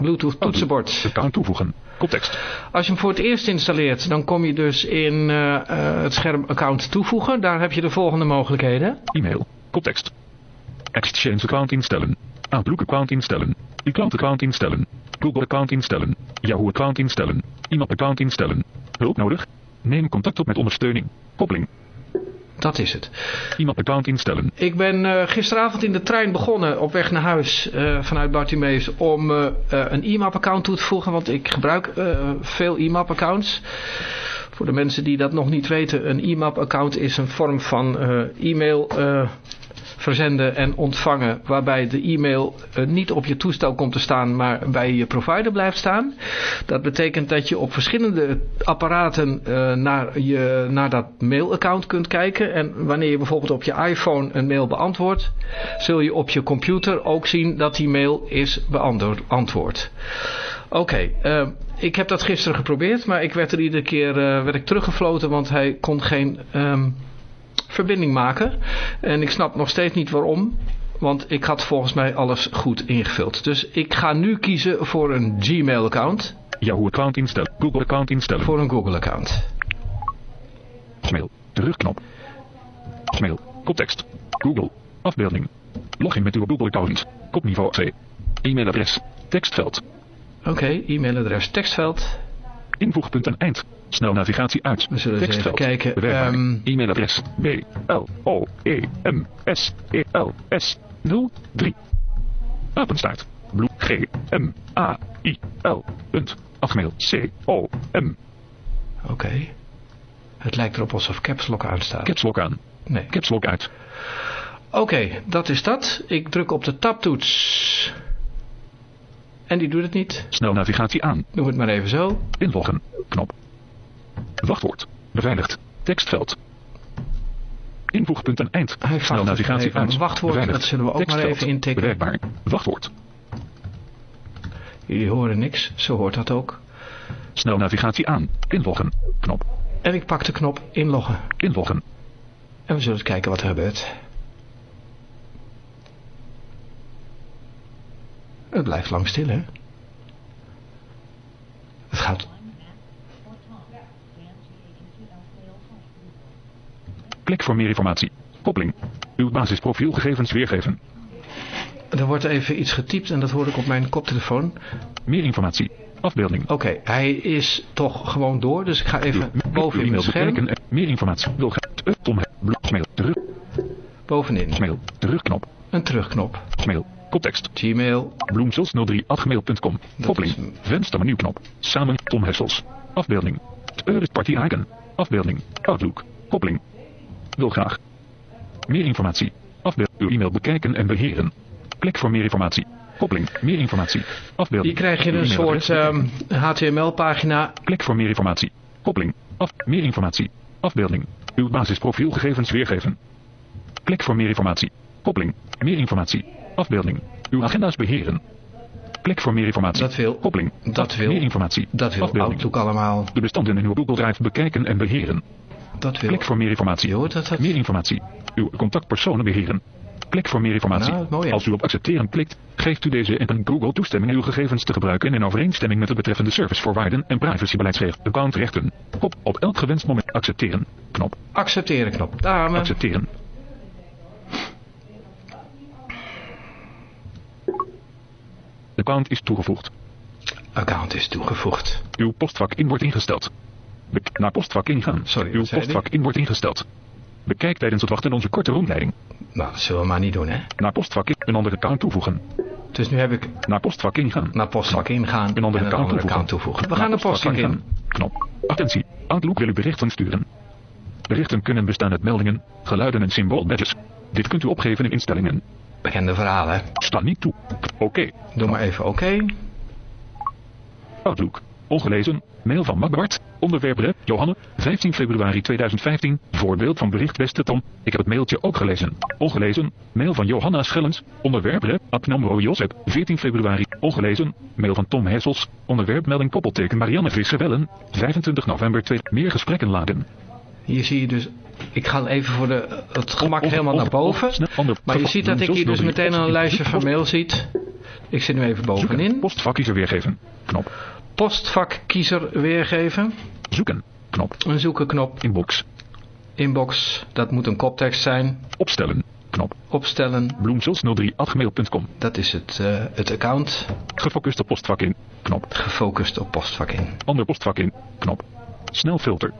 Bluetooth toetsenbord. Account toevoegen. Koptekst. Als je hem voor het eerst installeert, dan kom je dus in eh, eh, het scherm account toevoegen. Daar heb je de volgende mogelijkheden. E-mail. Koptekst. Exchange account instellen. Outlook account instellen. iCloud account instellen. Google account instellen. Yahoo account instellen. IMAP account instellen. Hulp nodig? Neem contact op met ondersteuning. Koppeling. Dat is het. IMAP account instellen. Ik ben eh, gisteravond in de trein begonnen op weg naar huis eh, vanuit Bartimeus om eh, een IMAP-account toe te voegen, want ik gebruik veel IMAP-accounts. Voor de mensen die dat nog niet weten, een IMAP-account is een vorm van e-mail verzenden en ontvangen, waarbij de e-mail eh, niet op je toestel komt te staan, maar bij je provider blijft staan. Dat betekent dat je op verschillende apparaten eh, naar, je, naar dat mailaccount kunt kijken. En wanneer je bijvoorbeeld op je iPhone een mail beantwoordt, zul je op je computer ook zien dat die mail is beantwoord. Oké, eh, ik heb dat gisteren geprobeerd, maar ik werd er iedere keer werd ik teruggefloten, want hij kon geen ehm, verbinding maken. En ik snap nog steeds niet waarom, want ik had volgens mij alles goed ingevuld. Dus ik ga nu kiezen voor een Gmail account, Yahoo account instellen. Google account instellen. voor een Google account. Mail. Terugknop. Mail. Koptekst. Google. Afbeelding. Login met uw Google account. Kopniveau C. E-mailadres. Tekstveld. Oké, e-mailadres, tekstveld. Invoegpunt en eind. Snel navigatie uit. We zullen eens even Tekstveld. kijken. Ehm, E-mailadres. B. L. O. E. M. S. E. L. S. 03. Apenstaart. Bloe. G. M. A. I. L. Punt. Afgemail. C. O. M. Oké. Het lijkt erop alsof Caps Lock aanstaat. Caps lock aan. Nee. Caps lock uit. Oké, dat is dat. Ik druk op de tabtoets. En die doet het niet. Snel navigatie aan. Doe het maar even zo. Inloggen. Knop. Wachtwoord. Beveiligd. Tekstveld. Invoegpunt en eind. Hij Snel vraagt navigatie uit. wachtwoord. Beveiligd. Dat zullen we ook maar even intikken. Bewerkbaar. Wachtwoord. Jullie horen niks. Zo hoort dat ook. Snel navigatie aan. Inloggen. Knop. En ik pak de knop inloggen. Inloggen. En we zullen eens kijken wat er gebeurt. Het blijft lang stil, hè? Het gaat... Klik voor meer informatie. Koppeling. Uw basisprofielgegevens weergeven. Er wordt even iets getypt en dat hoor ik op mijn koptelefoon. Meer informatie. Afbeelding. Oké, hij is toch gewoon door, dus ik ga even Uw- boven in het scherm. meer informatie. Wil. Mail. Terug. Bovenin. Mail. Terugknop. Een terugknop. Mail. Koptekst. Gmail. Bloemsels03.gmail.com. Dat Koppeling. is- Venstermenuknop. Samen. Tom Hessels. Afbeelding. Euris Party Icon. Afbeelding. Outlook. Koppeling. Wil graag. Meer informatie. Afbeelding. Uw e-mail bekijken en beheren. Klik voor meer informatie. Koppeling. Meer informatie. Afbeelding. Hier krijg je een soort bekijken. ehm, HTML-pagina. Klik voor meer informatie. Koppeling. Af. Meer informatie. Afbeelding. Uw basisprofielgegevens weergeven. Klik voor meer informatie. Koppeling. Meer informatie. Afbeelding. Uw agenda's beheren. Klik voor meer informatie. Dat wil. Koppeling. Dat wil. Meer informatie. Dat wil Afbeelding. Outlook allemaal. De bestanden in uw Google Drive bekijken en beheren. Dat wil. Klik voor meer informatie. Je hoort dat dat... Meer informatie. Uw contactpersonen beheren. Klik voor meer informatie. Nou, mooi? Als u op accepteren klikt, geeft u deze app een Google toestemming uw gegevens te gebruiken in overeenstemming met de betreffende servicevoorwaarden en privacybeleidsregels. Accountrechten. Op, op elk gewenst moment accepteren. Knop. Accepteren knop. Dame. Accepteren. Account is toegevoegd. Account is toegevoegd. Uw postvak in wordt ingesteld. Naar postvak ingaan. Sorry, Uw postvak in wordt ingesteld. Bekijk tijdens het wachten onze korte rondleiding. Nou, dat zullen we maar niet doen, hè? Naar postvak in een andere account toevoegen. Dus nu heb ik Naar postvak ingaan. naar postvak ingaan Een andere account toevoegen. account toevoegen. We gaan naar postvak in. Knop. Attentie. Outlook wil u berichten sturen. Berichten kunnen bestaan uit meldingen, geluiden en symboolbadges. Dit kunt u opgeven in instellingen. Bekende verhalen. Sta niet toe. Oké. Doe maar even oké. Outlook. Ongelezen. Mail van Magbart. Onderwerp rep. Johanne. 15 februari 2015. Voorbeeld van bericht beste Tom. Ik heb het mailtje ook gelezen. Ongelezen. Mail van Johanna Schellens. Onderwerp rep. Abnamro Josep. 14 februari. Ongelezen. Mail van Tom Hessels. Onderwerp melding koppelteken Marianne Visser-Wellen. 25 november 2. Meer gesprekken laden. Hier zie je dus... Ik ga even voor de, het gemak helemaal naar boven. Maar je ziet dat ik hier dus meteen al een lijstje van mail ziet. Ik zit nu even bovenin. Postvak weergeven. Knop. Postvak kiezer weergeven. Zoeken. Knop. Een zoeken knop. Inbox. Inbox. Dat moet een koptekst zijn. Opstellen. Knop. Opstellen. Bloemsels03@gmail.com. Dat is het, eh, het account. Gefocust op postvak in. Knop. Gefocust op postvak in. Ander postvak in. Knop. Snel filter.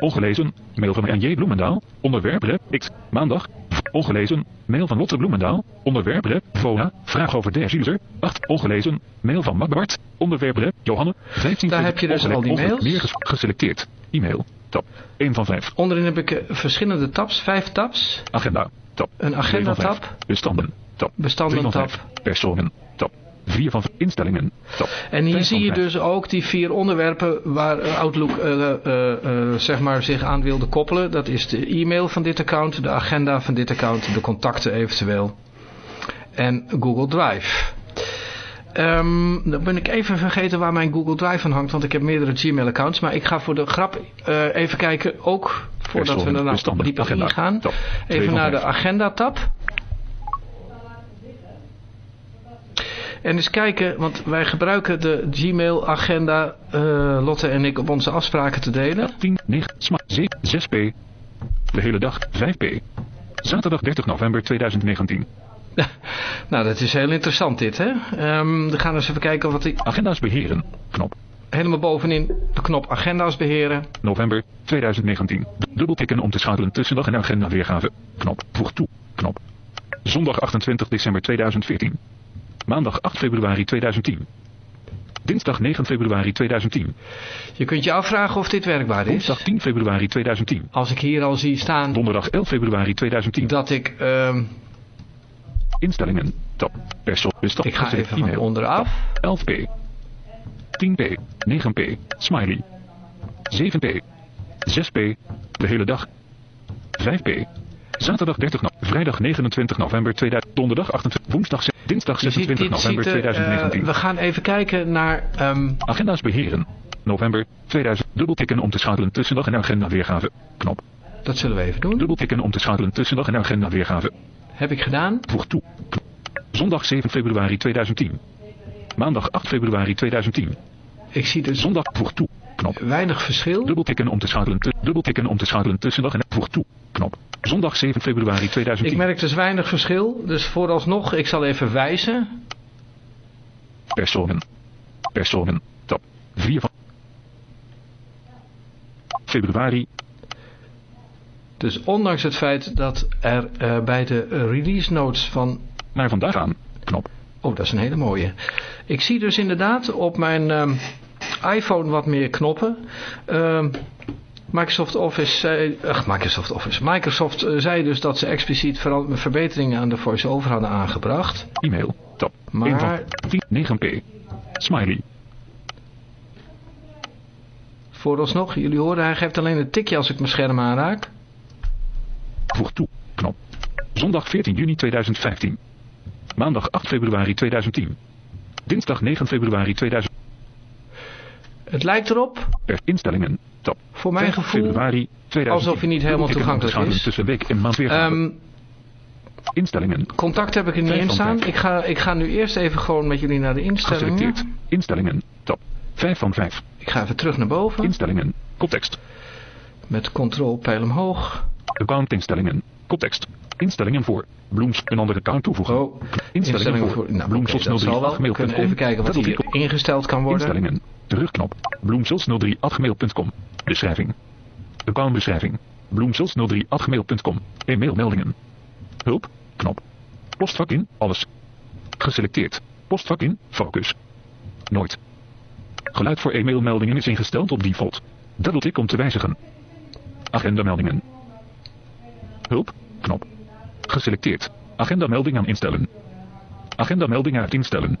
Ongelezen. Mail van N.J. Bloemendaal. Onderwerp rep. X. Maandag. Ongelezen. Mail van Lotte Bloemendaal. Onderwerp rep. VOA. Vraag over Dash user. 8. Ongelezen. Mail van Magbart. Onderwerp rep. Johanne. 15. Daar heb je dus al die mails. Meer ges- geselecteerd. E-mail. Tab. 1 van 5. Onderin heb ik eh, verschillende tabs. Vijf tabs. Agenda. Tab. Een agenda 2 van 5. tab. Bestanden. Tab. Bestanden 3 van tab. 5. Personen. 4 van 5. Instellingen. En hier zie je dus ook die vier onderwerpen waar eh, Outlook eh, eh, zeg maar zich aan wilde koppelen. Dat is de e-mail van dit account, de agenda van dit account, de contacten eventueel. En Google Drive. Ehm, dan ben ik even vergeten waar mijn Google Drive aan hangt, want ik heb meerdere Gmail accounts. Maar ik ga voor de grap even kijken, ook voordat we bestanden, dieper gaan. Even naar de vijf. agenda tab. En eens kijken, want wij gebruiken de Gmail agenda, eh, Lotte en ik, om onze afspraken te delen. 10, 9, sma, 7, 6p. De hele dag 5p. Zaterdag 30 november 2019. [laughs] Nou, dat is heel interessant dit, hè. Ehm, we gaan eens even kijken wat ik Agenda's beheren. Knop. helemaal bovenin de knop agenda's beheren. November 2019. Dubbeltikken om te schakelen tussen dag en agenda weergave. Knop. Voeg toe. Knop. Zondag 28 december 2014. Maandag 8 februari 2010. Dinsdag 9 februari 2010. Je kunt je afvragen of dit werkbaar is. Woensdag 10 februari 2010. Als ik hier al zie staan Donderdag 11 februari 2010. dat ik... ehm, Instellingen. Tab. Perso. Bestand. ik ga even van e-mail. onderaf. 11p. 10p. 9p. Smiley. 7p. 6p. De hele dag. 5p. Zaterdag 30 no Vrijdag 29 november 2000. Donderdag 28. Woensdag Dinsdag Je ziet, 26 dit november ziet er, eh, 2019. we gaan even kijken naar... ehm, Agenda's beheren. November 2000. Dubbeltikken om te schakelen tussen dag en agenda weergave. Knop. dat zullen we even doen. Dubbeltikken om te schakelen tussen dag en agenda weergave. Heb ik gedaan. Voeg toe. Knop. Zondag 7 februari 2010. Maandag 8 februari 2010. Ik zie dus Zondag voeg toe. Knop. weinig verschil. Dubbeltikken om te schakelen. Dubbeltikken om te schakelen tussen dag en voeg toe. Knop. Zondag 7 februari 2010. Ik merk dus weinig verschil. Dus vooralsnog, ik zal even wijzen. Personen. Personen. Tab. 4 van. Februari. Dus ondanks het feit dat er eh, bij de release notes van... Naar vandaag aan. Knop. Oh, dat is een hele mooie. Ik zie dus inderdaad op mijn ehm, iPhone wat meer knoppen. Ehm, Microsoft Office zei... Ach, Microsoft Office. Microsoft eh, zei dus dat ze expliciet verbeteringen aan de voice-over hadden aangebracht. E-mail. Tab. Maar- 1 van 10. 9p. Smiley. Vooralsnog, jullie horen, hij geeft alleen een tikje als ik mijn scherm aanraak. Voeg toe. Knop. Zondag 14 juni 2015. Maandag 8 februari 2010. Dinsdag 9 februari 2000. Het lijkt erop, instellingen. Tab. voor mijn 5 gevoel, februari 2010. alsof hij niet helemaal toegankelijk is. Tussen week en maand weergave. Ehm, instellingen. contact heb ik er niet in staan. Ik ga, ik ga nu eerst even gewoon met jullie naar de instellingen. Geselecteerd. Instellingen. Tab. 5 van 5. Ik ga even terug naar boven. Instellingen. Koptekst. Met control pijl omhoog. Account instellingen. Koptekst. Instellingen voor. Bloems. Een andere account toevoegen. Oh, Instellingen voor. Nou, Bloemsels oké, dat zal wel. We 03 kunnen even kijken wat hier ingesteld kan worden. Instellingen. Terugknop. Bloemsels03 Beschrijving. Accountbeschrijving. Bloemsels03 E-mailmeldingen. Hulp. Knop. Postvak in. Alles. Geselecteerd. Postvak in. Focus. Nooit. Geluid voor e-mailmeldingen is ingesteld op default. Dubbeltik om te wijzigen. Agendameldingen. Hulp. Knop. Geselecteerd. Agendamelding aan instellen. Agendamelding uit instellen.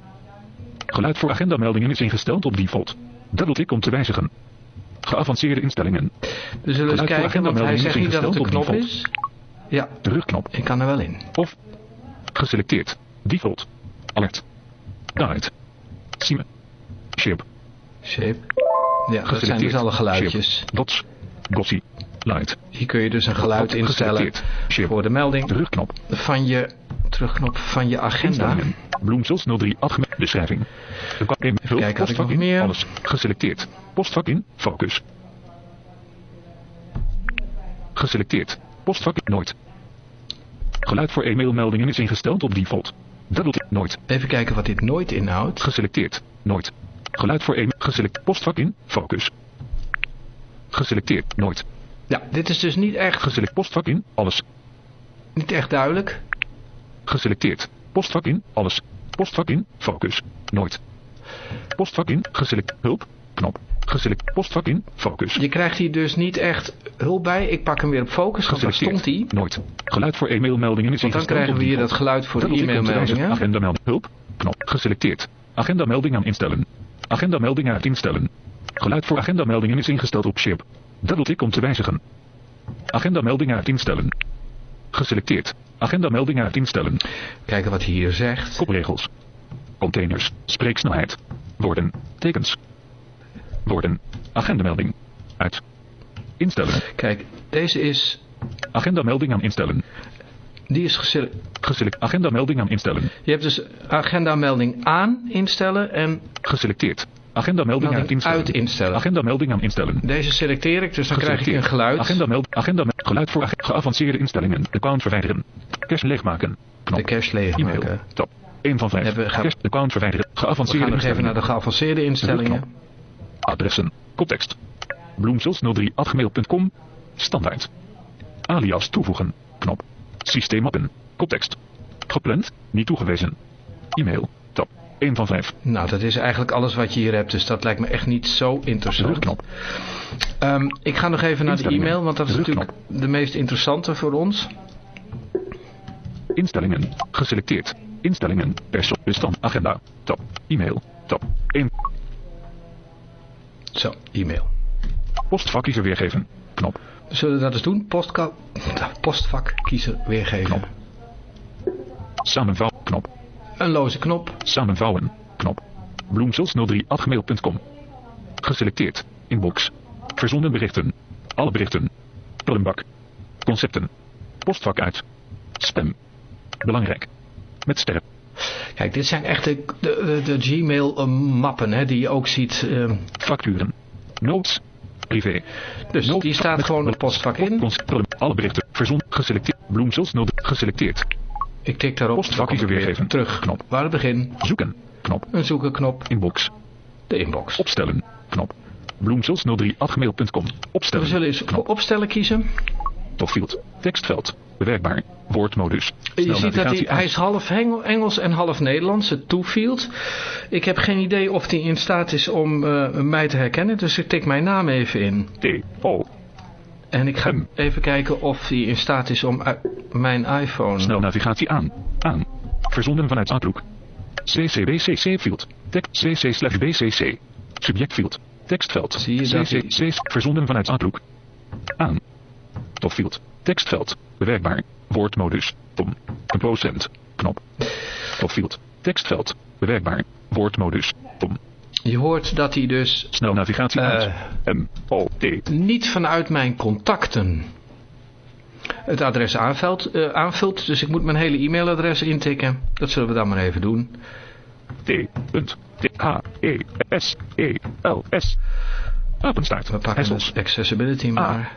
Geluid voor agendameldingen is ingesteld op default. Dubbeltik om te wijzigen. Geavanceerde instellingen. We zullen eens Geluid voor kijken, want hij zegt niet dat het de ingesteld knop op is. Ja, Terugknop. ik kan er wel in. Of. Geselecteerd. Default. Alert. Guide. Sime. Shape. Shape. Ja, dat zijn Geselecteerd. dus alle geluidjes. Shape. Dots. Light. Hier kun je dus een geluid instellen voor de melding Terugknop. van je terugknop van je agenda. Bloemsels 038 met beschrijving. In. Vul. Kijk, ik Postvak nog in. meer? Alles. Geselecteerd. Postvak in. Focus. Geselecteerd. Postvak in. Nooit. Geluid voor e-mailmeldingen is ingesteld op default. Double nooit. Even kijken wat dit nooit inhoudt. Geselecteerd. Nooit. Geluid voor e Geselect. Postvak in. Focus. Geselecteerd. Nooit. Ja, dit is dus niet echt, Geselect. Postvak in. Alles. niet echt duidelijk. Geselecteerd. Postvak in. Alles. Postvak in. Focus. Nooit. Postvak in. Geselect. Hulp. Knop. Geselect. Postvak in. Focus. Je krijgt hier dus niet echt hulp bij. Ik pak hem weer op focus, want daar Geselecteerd. stond hij. Nooit. Geluid voor e-mailmeldingen is Want dan krijgen we hier dat geluid voor e-mailmeldingen. Agendamelding. Hulp. Knop. Geselecteerd. Agendamelding aan instellen. Agendamelding uit instellen. Geluid voor agendameldingen is ingesteld op chip. Dubbeltik om te wijzigen. Agendamelding uit instellen. Geselecteerd. Agendamelding uit instellen. Kijken wat hij hier zegt. Kopregels. Containers. Spreeksnelheid. Woorden. Tekens. Woorden. Agendamelding. Uit. Instellen. Kijk, deze is, Agendamelding aan instellen. die is gesele- Geselect. Agendamelding aan instellen. Je hebt dus agendamelding aan instellen en Geselecteerd. Agendamelding Melding uit instellen. uit instellen. Aan deze selecteer ik, dus dan krijg ik een geluid. Agenda meld. Agenda. Geluid voor geavanceerde instellingen. Account verwijderen. Cache leegmaken. Knop. De cache E-mail. leegmaken. Tab. 1 van 5. Hebben we- gaan- Cache. Account verwijderen. We Geavanceerde gaan nog even naar de geavanceerde instellingen. Adressen. Context. Bloemsels03@gmail.com. Standaard. Alias toevoegen. Knop. Systeemmappen. Context. Gepland. Niet toegewezen. E-mail. Tab. 1 van 5. Nou, dat is eigenlijk alles wat je hier hebt, dus dat lijkt me echt niet zo interessant. Ehm, ik ga nog even naar de e-mail, want dat is natuurlijk de meest interessante voor ons. Instellingen. Geselecteerd. Instellingen. Persoon. Bestand. Agenda. Tab. E-mail. Tab. 1. Zo, e-mail. Postvak kiezer weergeven. Knop. Zullen we dat eens doen? Postka [laughs] postvak kiezer weergeven. Knop. Samenvouwen. Knop. Een loze knop. Samenvouwen. Knop. Bloemsels03@gmail.com. Geselecteerd. Inbox. Verzonden berichten. Alle berichten. Prullenbak. Concepten. Postvak uit. Spam. Belangrijk. Met sterren. Kijk, dit zijn echt de, de, de, de Gmail eh, mappen hè, die je ook ziet. ehm. Facturen. Notes. Privé. dus Notes. die staat gewoon op postvak in. Alle berichten. Verzonden. Geselecteerd. Bloemsels 0. Geselecteerd. Ik tik daarop. Postvak kiezer weergeven. Terug. Knop. Waar het begin. Zoeken. Knop. Een zoekenknop. Inbox. De inbox. Opstellen. Knop. Bloemsels03@gmail.com. We Opstellen. zullen eens Knop. opstellen kiezen. Topfield. Tekstveld. Bewerkbaar. Woordmodus. Je ziet dat hij, hij is half Engels en half Nederlands, het toefield. Ik heb geen idee of hij in staat is om eh, mij te herkennen, dus ik tik mijn naam even in. T. O. En ik ga even kijken of hij in staat is om mijn iPhone... Snel navigatie aan. Aan. Verzonden vanuit Outlook. CCBCC field. Tekst CC slash BCC. Subject field. Tekstveld. Zie je dat CC verzonden vanuit Outlook. Aan. Topfield. Tekstveld. Bewerkbaar. Woordmodus. Tom. Composent. Knop. Topfield. Tekstveld. Bewerkbaar. Woordmodus. Tom. Je hoort dat hij dus Snel navigatie Eh. uit. M. O. T. niet vanuit mijn contacten het adres aanvult, eh, aanvult. Dus ik moet mijn hele e-mailadres intikken. Dat zullen we dan maar even doen. T. T. H. E. S. E. L. S. Apenstaart. We pakken Hessels. het accessibility maar.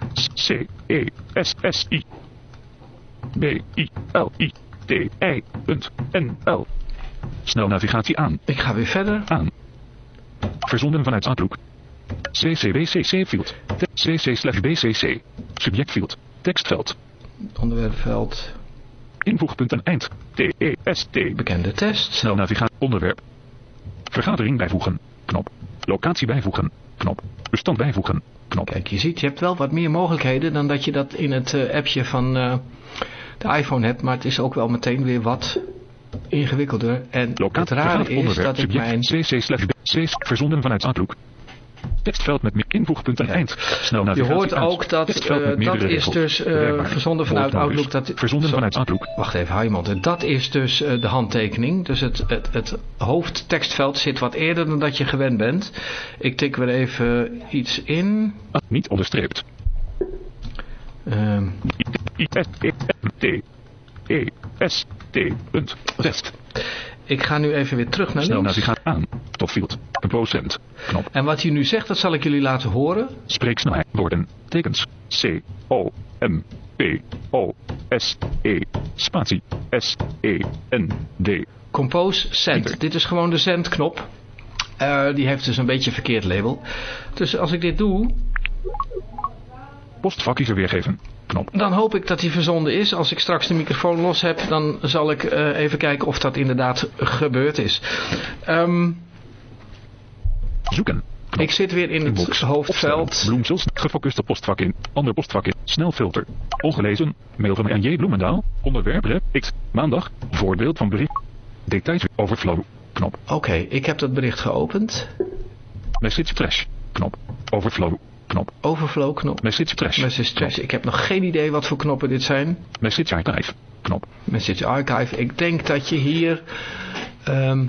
C. E. S. S. I. B. I. L. I. T. I. Punt. N. L. Snel navigatie aan. Ik ga weer verder. Aan. Verzonden vanuit Outlook. CCBCC field. CC slash BCC. Subject field. Tekstveld. Onderwerpveld. Invoegpunt en eind. T, E, S, T. Bekende test. Snel navigatie. Onderwerp. Vergadering bijvoegen. Knop. Locatie bijvoegen. Knop. Bestand bijvoegen. Knop. Kijk, je ziet, je hebt wel wat meer mogelijkheden dan dat je dat in het eh, appje van eh, de iPhone hebt. Maar het is ook wel meteen weer wat ingewikkelder. En het rare is onderwerp. dat ik mijn... CC slash C. Verzonden vanuit Outlook. Tekstveld met invoegpunt en eind. Snel Je navigatie hoort ook dat, eh, met meerdere dat is dus eh, verzonden vanuit Woordmodus. Outlook. Dat, Verzonden zo. vanuit Outlook. Wacht even, hou je mond. Dat is dus eh, de handtekening. Dus het, het, het hoofdtekstveld zit wat eerder dan dat je gewend bent. Ik tik weer even iets in. Ah, Niet onderstreept. Ehm, I, S, T. E, S, T. Punt. Test. ik ga nu even weer terug naar Snel links. navigatie aan. Top field. Een procent. Knop. En wat hij nu zegt, dat zal ik jullie laten horen. Spreeksnelheid. Woorden. Tekens. C. O. M. P. O. S. E. Spatie. S. E. N. D. Compose Send. Dit is gewoon de zendknop. Eh, die heeft dus een beetje een verkeerd label. Dus als ik dit doe, Postvakjes weergeven. Knop. dan hoop ik dat die verzonden is. Als ik straks de microfoon los heb, dan zal ik eh, even kijken of dat inderdaad gebeurd is. Ehm, Zoeken. Knop. ik zit weer in het Inbox. hoofdveld. Bloemsels. Gefocuste postvak in. Ander postvak in. Snel filter. Ongelezen. Mail van N.J. Bloemendaal. Onderwerp rep. X. Maandag. Voorbeeld van bericht. Details. Overflow. Knop. Oké, ik heb dat bericht geopend. Message trash. Knop. Overflow. Knop. Overflow knop. Message trash. Message trash. Ik heb nog geen idee wat voor knoppen dit zijn. Message archive. Knop. Message archive. Ik denk dat je hier... ehm,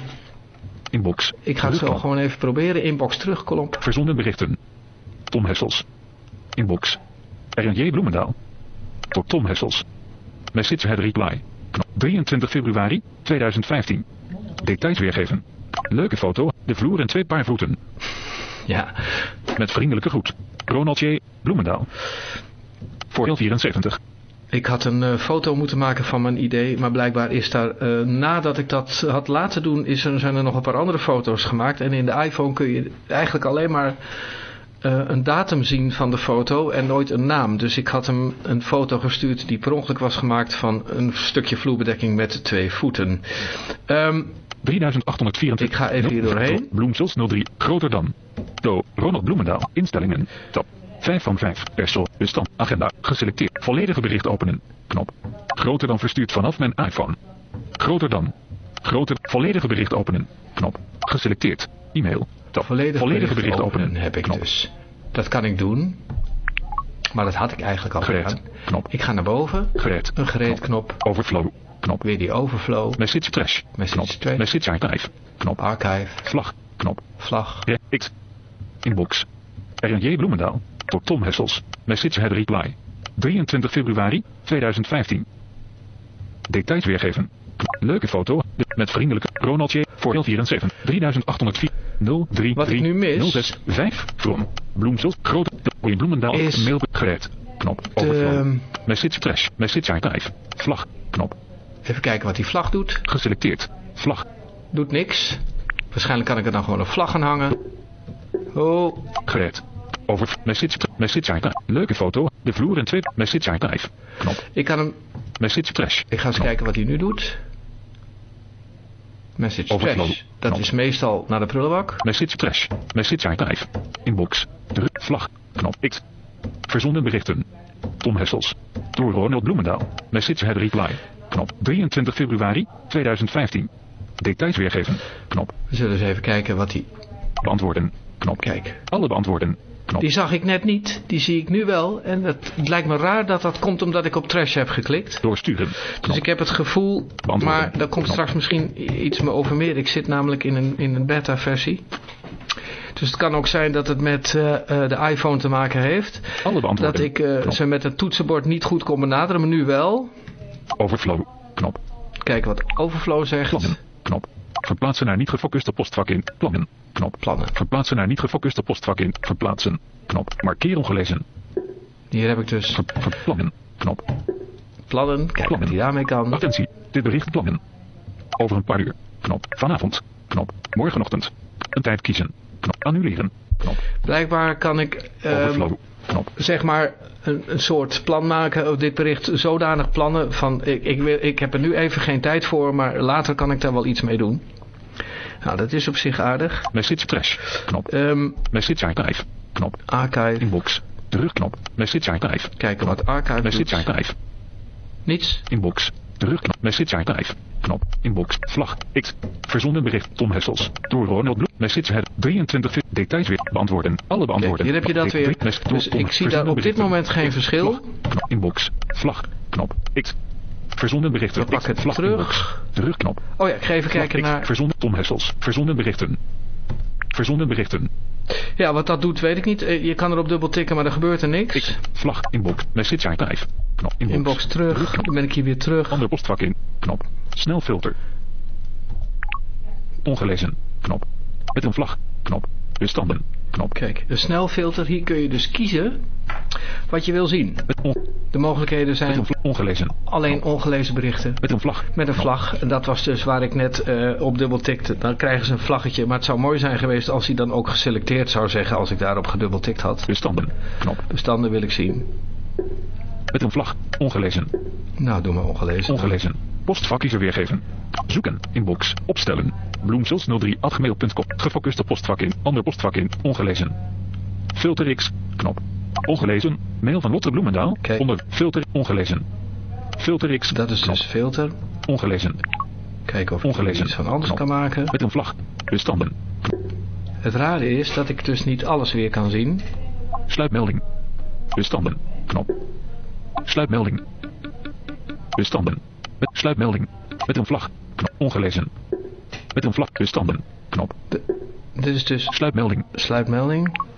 Inbox. ik ga het zo gewoon even proberen. Inbox terugkolom. Verzonden berichten. Tom Hessels. Inbox. R.J. Bloemendaal. Tot Tom Hessels. Message head reply. Knop. 23 februari 2015. Details weergeven. Leuke foto. De vloer en twee paar voeten. Ja. Met vriendelijke groet. Ronald J. Bloemendaal. Voor 74. Ik had een eh, foto moeten maken van mijn idee, maar blijkbaar is daar, eh, nadat ik dat had laten doen, is er, zijn er nog een paar andere foto's gemaakt. En in de iPhone kun je eigenlijk alleen maar eh, een datum zien van de foto en nooit een naam. Dus ik had hem een foto gestuurd die per ongeluk was gemaakt van een stukje vloerbedekking met twee voeten. Ehm, 3824. Ik ga even hier doorheen. Bloemsels 03. Groter dan. Do. Ronald Bloemendaal. Instellingen. Tab. 5 van 5. Perso. Bestand. Agenda. Geselecteerd. Volledige bericht openen. Knop. Groter dan verstuurd vanaf mijn iPhone. Groter dan. Groter. Volledige bericht openen. Knop. Geselecteerd. E-mail. Tab. volledig bericht, openen. heb ik Knop. dus. Dat kan ik doen. Maar dat had ik eigenlijk al gedaan. Knop. Ik ga naar boven. Een gereed knop. Overflow. Knop. Weer die overflow. Message trash. Message Knop. trash. Message archive. Knop. Archive. Vlag. Knop. Vlag. Ja, X. Inbox. R.J. Bloemendaal. Tot Tom Hessels. Message head reply. 23 februari 2015. Details weergeven. Leuke foto. Met vriendelijke Ronald J. Voor 74. 3804. 03. Wat ik nu mis- 06. 5. From. Bloemsels. Grote. Bloemendaal. Is- Mail. Gereed. Knop. De, Message trash. Message archive. Vlag. Knop. even kijken wat die vlag doet. Geselecteerd. Vlag. Doet niks. Waarschijnlijk kan ik er dan gewoon een vlag aan hangen. Oh, Gereed. Over. Message. Message. Leuke foto. De vloer en twee. Message archive. Knop. ik kan hem... Message trash. Ik ga eens kijken wat hij nu doet. Message Overflow. trash. Dat Knop. is meestal naar de prullenbak. Message trash. Message archive. Inbox. Druk. Vlag. Knop X. Verzonden berichten. Tom Hessels. Door Ronald Bloemendaal. Message head reply. Knop 23 februari 2015. Details weergeven. Knop. We zullen eens even kijken wat hij... Beantwoorden. Knop. Kijk. Alle beantwoorden. Knop. Die zag ik net niet. Die zie ik nu wel. En het, het lijkt me raar dat dat komt omdat ik op trash heb geklikt. Doorsturen. Dus ik heb het gevoel, maar daar komt straks misschien iets me over meer. Ik zit namelijk in een, in een beta versie. Dus het kan ook zijn dat het met eh, eh, de iPhone te maken heeft. Alle beantwoorden. Dat ik eh, ze met het toetsenbord niet goed kon benaderen, maar nu wel. Overflow. Knop. Kijk wat Overflow zegt. Plannen. Verplaatsen naar niet gefocuste postvak in. Plannen. Knop. Plannen. Verplaatsen naar niet gefocuste postvak in. Verplaatsen. Knop. Markeer ongelezen. Hier heb ik dus Ver, verplannen. Knop. plannen. Kijk wat hij daarmee kan. Attentie. Dit bericht plannen. Over een paar uur. Knop. Vanavond. Knop. Morgenochtend. Een tijd kiezen. Knop. Annuleren. Knop. Blijkbaar kan ik... ehm, Overflow. Knop. zeg maar een, een soort plan maken, of dit bericht zodanig plannen van ik, ik, wil, ik heb er nu even geen tijd voor, maar later kan ik daar wel iets mee doen. Nou, dat is op zich aardig. Message trash. Knop. Ehm Message archive. Knop. archive, Inbox. Terugknop. Message archive. kijken wat archive Message archive. Niets. Inbox. Terugknop. Message archive. Knop. Inbox. Vlag. X. Verzonden bericht. Tom Hessels. Door Ronald Bloem. Message head. 23. vi- Details weer. Beantwoorden. Alle beantwoorden. hier heb je dat weer. Dus Tom. ik zie daar op dit moment geen verschil. Knop. Inbox. Vlag. Knop. X. Verzonden berichten. We pakken het Vlag. terug. Inbox. Terugknop. Oh ja, ik ga even kijken X. naar... Verzonden Tom Hessels. Verzonden berichten. Verzonden berichten. Ja, wat dat doet weet ik niet. Eh, Je kan erop dubbel tikken, maar er gebeurt er niks. Vlag. Inbox. Message archive. Knop. Inbox. Inbox terug. Dan ben ik hier weer terug. Ander postvak in. Knop. Snelfilter. Ongelezen. Knop. Met een vlag. Knop. Bestanden. Knop. Kijk, de snelfilter. Hier kun je dus kiezen wat je wil zien. De mogelijkheden zijn. Ongelezen. alleen ongelezen berichten. Met een vlag. Met een vlag. En dat was dus waar ik net eh, op dubbel tikte. Dan krijgen ze een vlaggetje. Maar het zou mooi zijn geweest als hij dan ook geselecteerd zou zeggen als ik daarop gedubbeld tikt had. Bestanden. Knop. Bestanden wil ik zien. Met een vlag. Ongelezen. Nou, doe maar ongelezen. Ongelezen. Postvak kiezer weergeven. Zoeken. Inbox. Opstellen. Bloemsels 03 gmail.com. Gefocuste postvak in. Ander postvak in. Ongelezen. Filter X. Knop. Ongelezen. Mail van Lotte Bloemendaal. Oké. Onder filter. Ongelezen. Filter X. Dat is Knop. dus filter. Ongelezen. Kijken of ik Ongelezen. iets van anders Knop. kan maken. Met een vlag. Bestanden. Het rare is dat ik dus niet alles weer kan zien. Sluitmelding. Bestanden. Knop. Sluitmelding. Bestanden. Sluitmelding. Met een vlag. Knop. Ongelezen. Met een vlag. Bestanden. Knop. Dit is dus Sluitmelding. sluitmelding.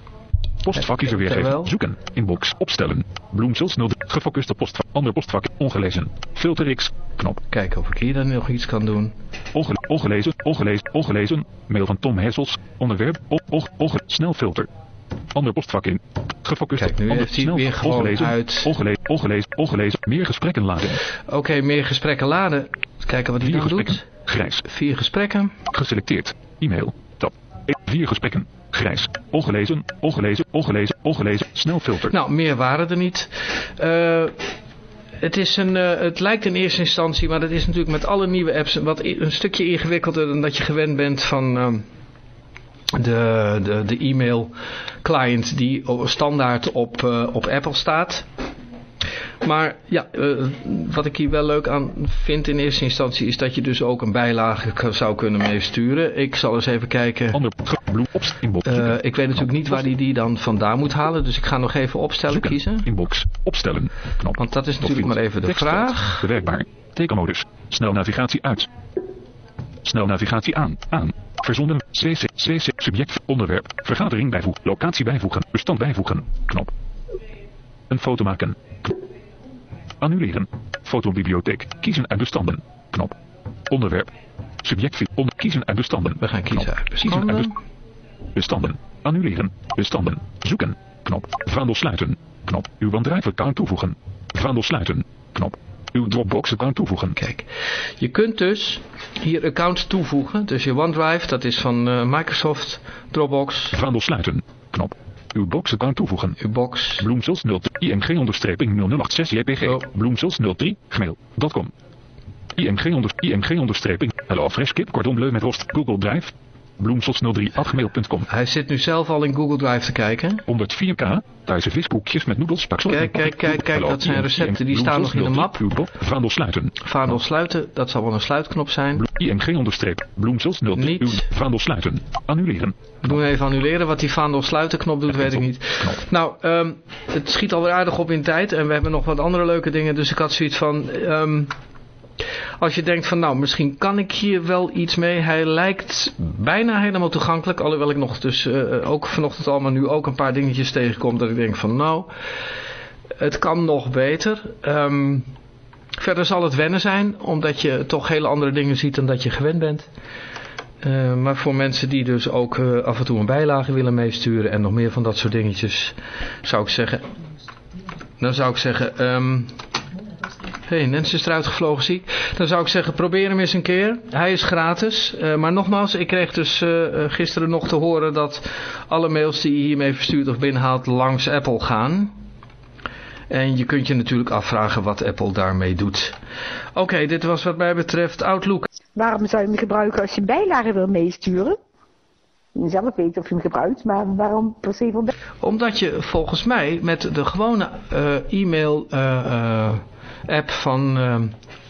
Postvak kiezer Terwijl- weergeven. Zoeken. Inbox. Opstellen. Bloemsels 0. Gefocuste postvak. Ander postvak. Ongelezen. Filter X. Knop. Kijken of ik hier dan nog iets kan doen. Onge ongelezen. Ongelezen. Ongelezen. Mail van Tom Hessels. Onderwerp. O onge onge snelfilter. Ander postvak in. Gefocust. Kijk, nu Ander heeft hij snel- weer gewoon ongelezen, uit- Ongelezen. Ongelezen. Ongelezen. Meer gesprekken laden. Oké, meer gesprekken laden. Kijken wat hij doet. Grijs. Vier gesprekken. Geselecteerd. E-mail. Tab. E- Vier gesprekken. Grijs. Ongelezen. Ongelezen. Ongelezen. Ongelezen. Snelfilter. Nou, meer waren er niet. Eh, het, is een, eh, het lijkt in eerste instantie, maar dat is natuurlijk met alle nieuwe apps wat een stukje ingewikkelder dan dat je gewend bent van ehm, de, de, de e-mail client die standaard op, eh, op Apple staat. Maar ja, eh, wat ik hier wel leuk aan vind in eerste instantie is dat je dus ook een bijlage zou kunnen meesturen. Ik zal eens even kijken. Zoeken. ik weet natuurlijk niet waar hij die dan vandaan moet halen, dus ik ga nog even opstellen kiezen. Inbox. Opstellen. Knop. Want dat is natuurlijk maar even de vraag. Bewerkbaar. Tekenmodus. Snel navigatie uit. Snel navigatie aan. Aan. Verzonden. CC. CC. Subject. Onderwerp. Vergadering bijvoegen. Locatie bijvoegen. Bestand bijvoegen. Knop. Een foto maken. Knop. Annuleren. Fotobibliotheek. Kiezen uit bestanden. Knop. Onderwerp. Subject. Onder. Kiezen uit bestanden. We gaan kiezen Kiezen uit bestanden. best- bestanden. Annuleren. Bestanden. Zoeken. Knop. Vaandel sluiten. Knop. Uw OneDrive account toevoegen. Vaandel sluiten. Knop. Uw Dropbox account toevoegen. Kijk, je kunt dus hier accounts toevoegen. Dus je OneDrive, dat is van eh, Microsoft, Dropbox, Vaandel sluiten. Knop. Uw box account toevoegen. uw box. Bloemsels 0 IMG onderstreping 0086 JPG. Oh. Bloemsels 03 gmail.com. IMG onder IMG onderstreping. Hello fresh kip cordon bleu met rost Google Drive. Bloemsels 03 gmail.com. Hij zit nu zelf al in Google Drive te kijken. 104k. Thaise visboekjes met noedels, paksel. Kijk, kijk, kijk, kijk, dat zijn recepten, die staan nog in de map. Vaandel sluiten. Vaandel sluiten, dat zal wel een sluitknop zijn. IMG onderstreep. Bloemsels 03. Niet. Uw Vaandel sluiten. Annuleren. We doen even annuleren. Wat die vaandel sluiten knop doet, weet ik niet. Nou, ehm, het schiet alweer aardig op in tijd. En we hebben nog wat andere leuke dingen. Dus ik had zoiets van... ehm, als je denkt van nou, misschien kan ik hier wel iets mee. Hij lijkt bijna helemaal toegankelijk. Alhoewel ik nog dus eh, ook vanochtend al, maar nu ook een paar dingetjes tegenkom. Dat ik denk van nou, het kan nog beter. Ehm, verder zal het wennen zijn. Omdat je toch hele andere dingen ziet dan dat je gewend bent. Eh, maar voor mensen die dus ook eh, af en toe een bijlage willen meesturen en nog meer van dat soort dingetjes, zou ik zeggen, dan zou ik zeggen, ehm, hey, Nens is eruit gevlogen ziek. Dan zou ik zeggen, probeer hem eens een keer. Hij is gratis. Uh, maar nogmaals, ik kreeg dus uh, gisteren nog te horen dat alle mails die je hiermee verstuurt of binnenhaalt langs Apple gaan. En je kunt je natuurlijk afvragen wat Apple daarmee doet. Oké, okay, dit was wat mij betreft Outlook. Waarom zou je hem gebruiken als je bijlagen wil meesturen? Je zelf weet of je hem gebruikt, maar waarom per se voor Omdat je volgens mij met de gewone uh, e-mail uh, app van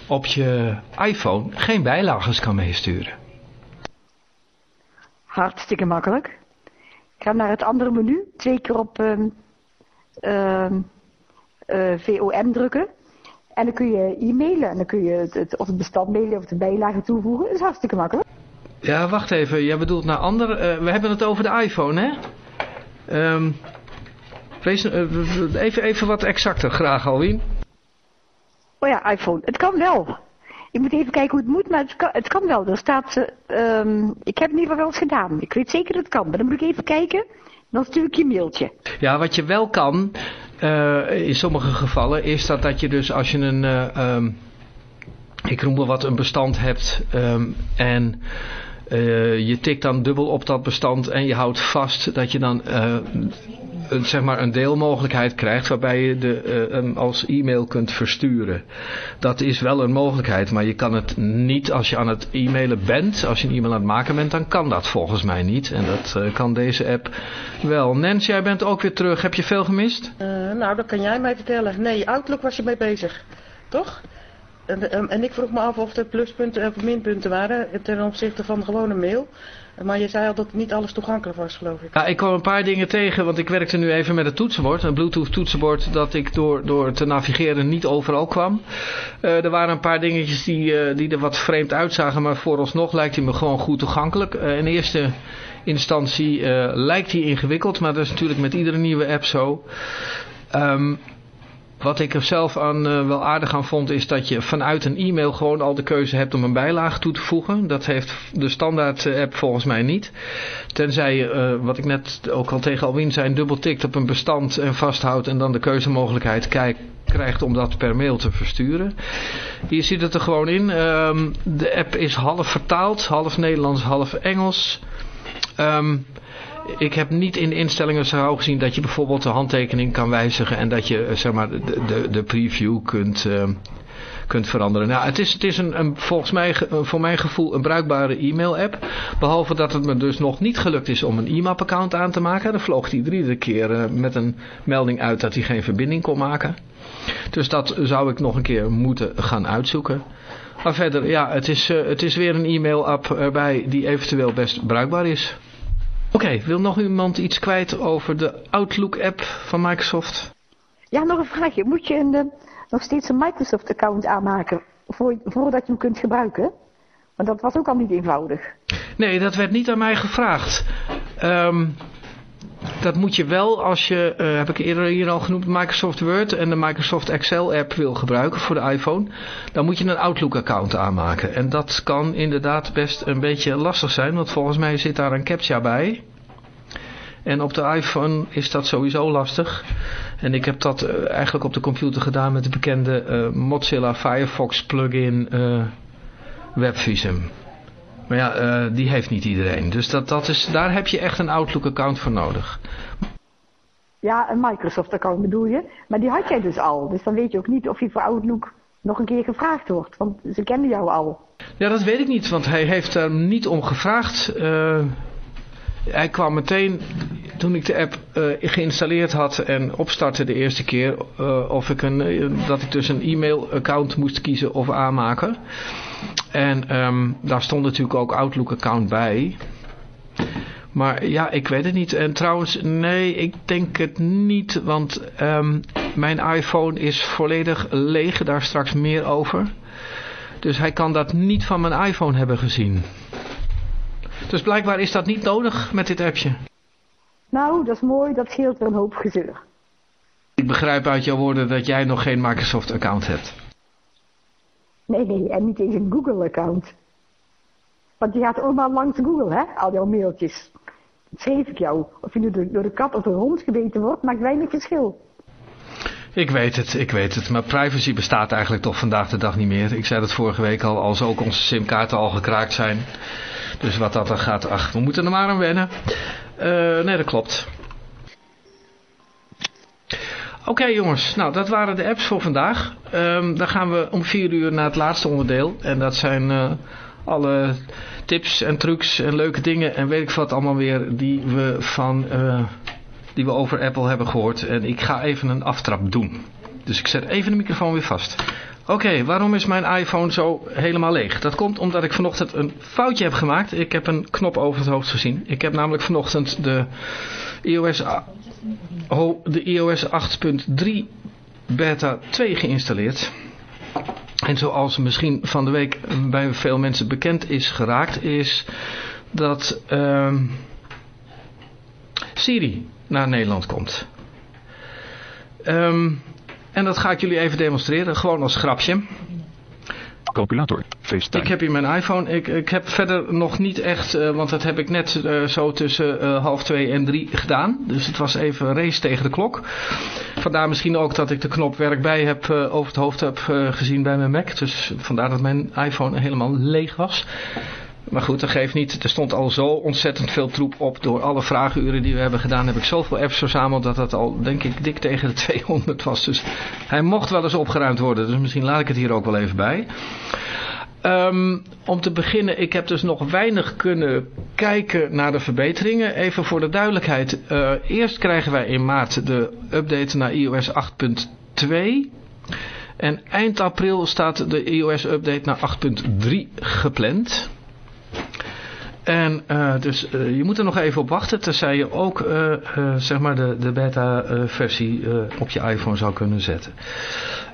op je iPhone geen bijlagen kan meesturen. Hartstikke makkelijk. Ik ga naar het andere menu, twee keer op ehm, VOM drukken. En dan kun je e-mailen en dan kun je het, het, of het bestand mailen of de bijlagen toevoegen. Dat is hartstikke makkelijk. Ja, wacht even. Jij bedoelt naar andere... Uh, we hebben het over de iPhone, hè? Um, even, even wat exacter, graag, Alwien. Oh ja, iPhone. Het kan wel. Ik moet even kijken hoe het moet, maar het kan, wel. Er staat... Uh, ik heb het in ieder geval wel eens gedaan. Ik weet zeker dat het kan, maar dan moet ik even kijken. Dan stuur ik je mailtje. Ja, wat je wel kan, uh, in sommige gevallen, is dat, dat je dus als je een... Uh, ik noem maar wat, een bestand hebt um, en uh, je tikt dan dubbel op dat bestand en je houdt vast dat je dan een, zeg maar een deelmogelijkheid krijgt waarbij je de, uh, hem als e-mail kunt versturen. Dat is wel een mogelijkheid, maar je kan het niet als je aan het e-mailen bent, als je een e-mail aan het maken bent, dan kan dat volgens mij niet. En dat kan deze app wel. Nens, jij bent ook weer terug. Heb je veel gemist? nou, dat kan jij mij vertellen. Nee, Outlook was je mee bezig, toch? En, en, ik vroeg me af of er pluspunten of minpunten waren ten opzichte van gewone mail. Maar je zei al dat niet alles toegankelijk was, geloof ik. Ja, ik kwam een paar dingen tegen, want ik werkte nu even met het toetsenbord. Een Bluetooth toetsenbord dat ik door, door te navigeren niet overal kwam. Uh, er waren een paar dingetjes die, uh, die er wat vreemd uitzagen, maar vooralsnog lijkt hij me gewoon goed toegankelijk. Uh, in eerste instantie lijkt hij ingewikkeld, maar dat is natuurlijk met iedere nieuwe app zo. Um, wat ik er zelf aan uh, wel aardig aan vond is dat je vanuit een e-mail gewoon al de keuze hebt om een bijlage toe te voegen. Dat heeft de standaard uh, app volgens mij niet. Tenzij je, uh, wat ik net ook al tegen Alwin zei, dubbel tikt op een bestand en vasthoudt en dan de keuzemogelijkheid krijgt om dat per mail te versturen. Hier zit het er gewoon in. Um, de app is half vertaald, half Nederlands, half Engels. Um, ik heb niet in de instellingen zo gezien dat je bijvoorbeeld de handtekening kan wijzigen en dat je eh, zeg maar, de, de, de preview kunt, uh, kunt veranderen. Nou, het is, het is een, een, volgens mij, voor mijn gevoel een bruikbare e-mail app. Behalve dat het me dus nog niet gelukt is om een e-map account aan te maken. Dan vloog hij drie keer uh, met een melding uit dat hij geen verbinding kon maken. Dus dat zou ik nog een keer moeten gaan uitzoeken. Maar verder, ja, het is, uh, het is weer een e-mail app erbij die eventueel best bruikbaar is. Oké, okay, wil nog iemand iets kwijt over de Outlook-app van Microsoft? Ja, nog een vraagje. Moet je een, uh, nog steeds een Microsoft-account aanmaken voor, voordat je hem kunt gebruiken? Want dat was ook al niet eenvoudig. Nee, dat werd niet aan mij gevraagd. Um, dat moet je wel als je, uh, heb ik eerder hier al genoemd, Microsoft Word en de Microsoft Excel app wil gebruiken voor de iPhone. Dan moet je een Outlook account aanmaken. En dat kan inderdaad best een beetje lastig zijn, want volgens mij zit daar een CAPTCHA bij. En op de iPhone is dat sowieso lastig. En ik heb dat uh, eigenlijk op de computer gedaan met de bekende uh, Mozilla Firefox plugin WebVisum. Maar ja, uh, die heeft niet iedereen. Dus dat, dat is, daar heb je echt een Outlook-account voor nodig. Ja, een Microsoft-account bedoel je. Maar die had jij dus al. Dus dan weet je ook niet of je voor Outlook nog een keer gevraagd wordt. Want ze kennen jou al. Ja, dat weet ik niet. Want hij heeft er niet om gevraagd. Uh, hij kwam meteen, toen ik de app uh, geïnstalleerd had en opstartte de eerste keer, uh, of ik een, dat ik dus een e-mail-account moest kiezen of aanmaken. En um, daar stond natuurlijk ook Outlook-account bij. Maar ja, ik weet het niet. En trouwens, nee, ik denk het niet. Want um, mijn iPhone is volledig leeg. Daar straks meer over. Dus hij kan dat niet van mijn iPhone hebben gezien. Dus blijkbaar is dat niet nodig met dit appje. Nou, dat is mooi. Dat scheelt er een hoop gezeur. Ik begrijp uit jouw woorden dat jij nog geen Microsoft-account hebt. Nee, nee, en niet eens een Google-account. Want je gaat allemaal langs Google, hè, al jouw mailtjes. Dat schreef ik jou. Of je nu door de kat of de hond gebeten wordt, maakt weinig verschil. Ik weet het, ik weet het. Maar privacy bestaat eigenlijk toch vandaag de dag niet meer. Ik zei dat vorige week al, als ook onze simkaarten al gekraakt zijn. Dus wat dat dan gaat, ach, we moeten er maar aan wennen. Uh, nee, dat klopt. Oké jongens, nou dat waren de apps voor vandaag. Um, dan gaan we om vier uur naar het laatste onderdeel. En dat zijn uh, alle tips en trucs en leuke dingen en weet ik wat allemaal weer die we van... Uh, die we over Apple hebben gehoord. En ik ga even een aftrap doen. Dus ik zet even de microfoon weer vast. Oké, waarom is mijn iPhone zo helemaal leeg? Dat komt omdat ik vanochtend een foutje heb gemaakt. Ik heb een knop over het hoofd gezien. Ik heb namelijk vanochtend de iOS, iOS 8.3 beta 2 geïnstalleerd. En zoals misschien van de week bij veel mensen bekend is geraakt, is dat uh, Siri naar Nederland komt. Um, en dat ga ik jullie even demonstreren, gewoon als grapje. Calculator, FaceTime. Ik heb hier mijn iPhone. Ik, ik heb verder nog niet echt, uh, want dat heb ik net uh, zo tussen uh, half twee en drie gedaan. Dus het was even een race tegen de klok. Vandaar misschien ook dat ik de knop werk bij heb over het hoofd heb gezien bij mijn Mac. Dus vandaar dat mijn iPhone helemaal leeg was. Maar goed, dat geeft niet. Er stond al zo ontzettend veel troep op. Door alle vragenuren die we hebben gedaan heb ik zoveel apps verzameld dat dat al denk ik dik tegen de [laughs] 200 was. Dus hij mocht wel eens opgeruimd worden. Dus misschien laat ik het hier ook wel even bij. Um, om te beginnen, ik heb dus nog weinig kunnen kijken naar de verbeteringen. Even voor de duidelijkheid. Uh, eerst krijgen wij in maart de update naar iOS 8.2. En eind april staat de iOS update naar 8.3 gepland. En uh, dus uh, je moet er nog even op wachten, tenzij je ook uh, zeg maar de, de beta versie op je iPhone zou kunnen zetten.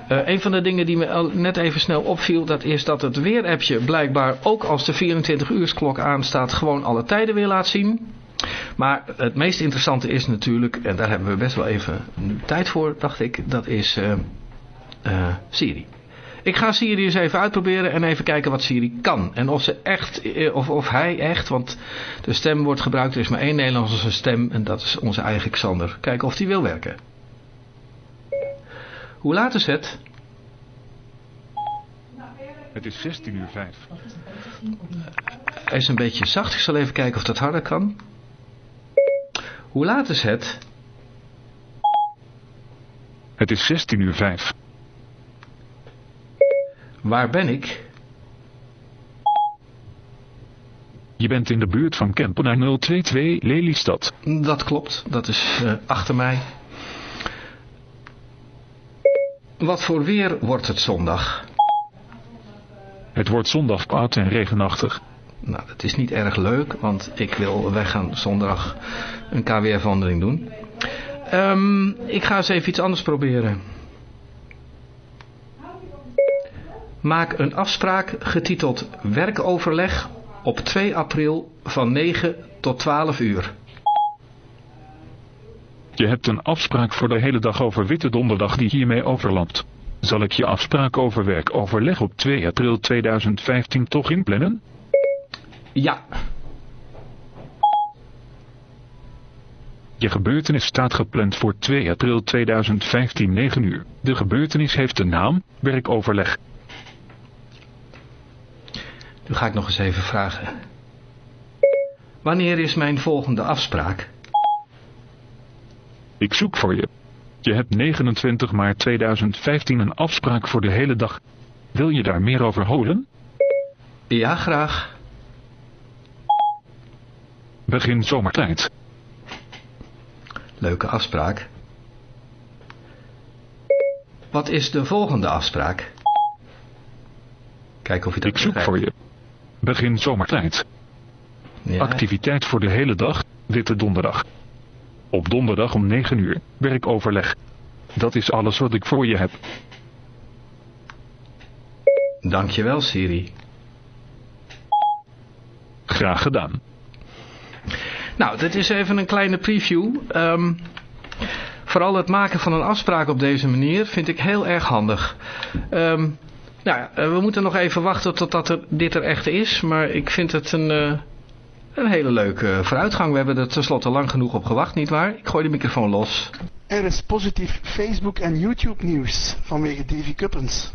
een van de dingen die me net even snel opviel, dat is dat het weerappje blijkbaar ook als de 24 uursklok aanstaat gewoon alle tijden weer laat zien. Maar het meest interessante is natuurlijk, en daar hebben we best wel even tijd voor, dacht ik, dat is Siri. Ik ga Siri eens even uitproberen en even kijken wat Siri kan. En of, ze echt, eh, of, of hij echt, want de stem wordt gebruikt. Er is maar één Nederlandse stem en dat is onze eigen Xander. Kijken of die wil werken. Hoe laat is het? Het is 16 uur 5. Hij is een beetje zacht. Ik zal even kijken of dat harder kan. Hoe laat is het? Het is 16 uur 5. Waar ben ik? Je bent in de buurt van Kempenaar 022 Lelystad. Dat klopt, dat is uh, achter mij. Wat voor weer wordt het zondag? Het wordt zondag koud en regenachtig. Nou, dat is niet erg leuk, want ik wil weggaan zondag een KWF-wandeling doen. Um, ik ga eens even iets anders proberen. Maak een afspraak getiteld werkoverleg op 2 april van 9 tot 12 uur. Je hebt een afspraak voor de hele dag over Witte Donderdag die hiermee overlapt. Zal ik je afspraak over werkoverleg op 2 april 2015 toch inplannen? Ja. Je gebeurtenis staat gepland voor 2 april 2015 9 uur. De gebeurtenis heeft de naam, werkoverleg. Nu ga ik nog eens even vragen. Wanneer is mijn volgende afspraak? Ik zoek voor je. Je hebt 29 maart 2015 een afspraak voor de hele dag. Wil je daar meer over horen? Ja, graag. Begin zomertijd. Leuke afspraak. Wat is de volgende afspraak? Kijk of je dat Ik zoek voor je. Begin zomertijd. Ja. Activiteit voor de hele dag, witte donderdag. Op donderdag om 9 uur, werkoverleg. Dat is alles wat ik voor je heb. Dankjewel Siri. Graag gedaan. Nou, dit is even een kleine preview. Um, vooral het maken van een afspraak op deze manier vind ik heel erg handig. Um, nou ja, we moeten nog even wachten totdat er, dit er echt is. Maar ik vind het een, uh, een hele leuke vooruitgang. We hebben er tenslotte lang genoeg op gewacht, nietwaar? Ik gooi de microfoon los. Er is positief Facebook en YouTube nieuws vanwege Davy Cuppens.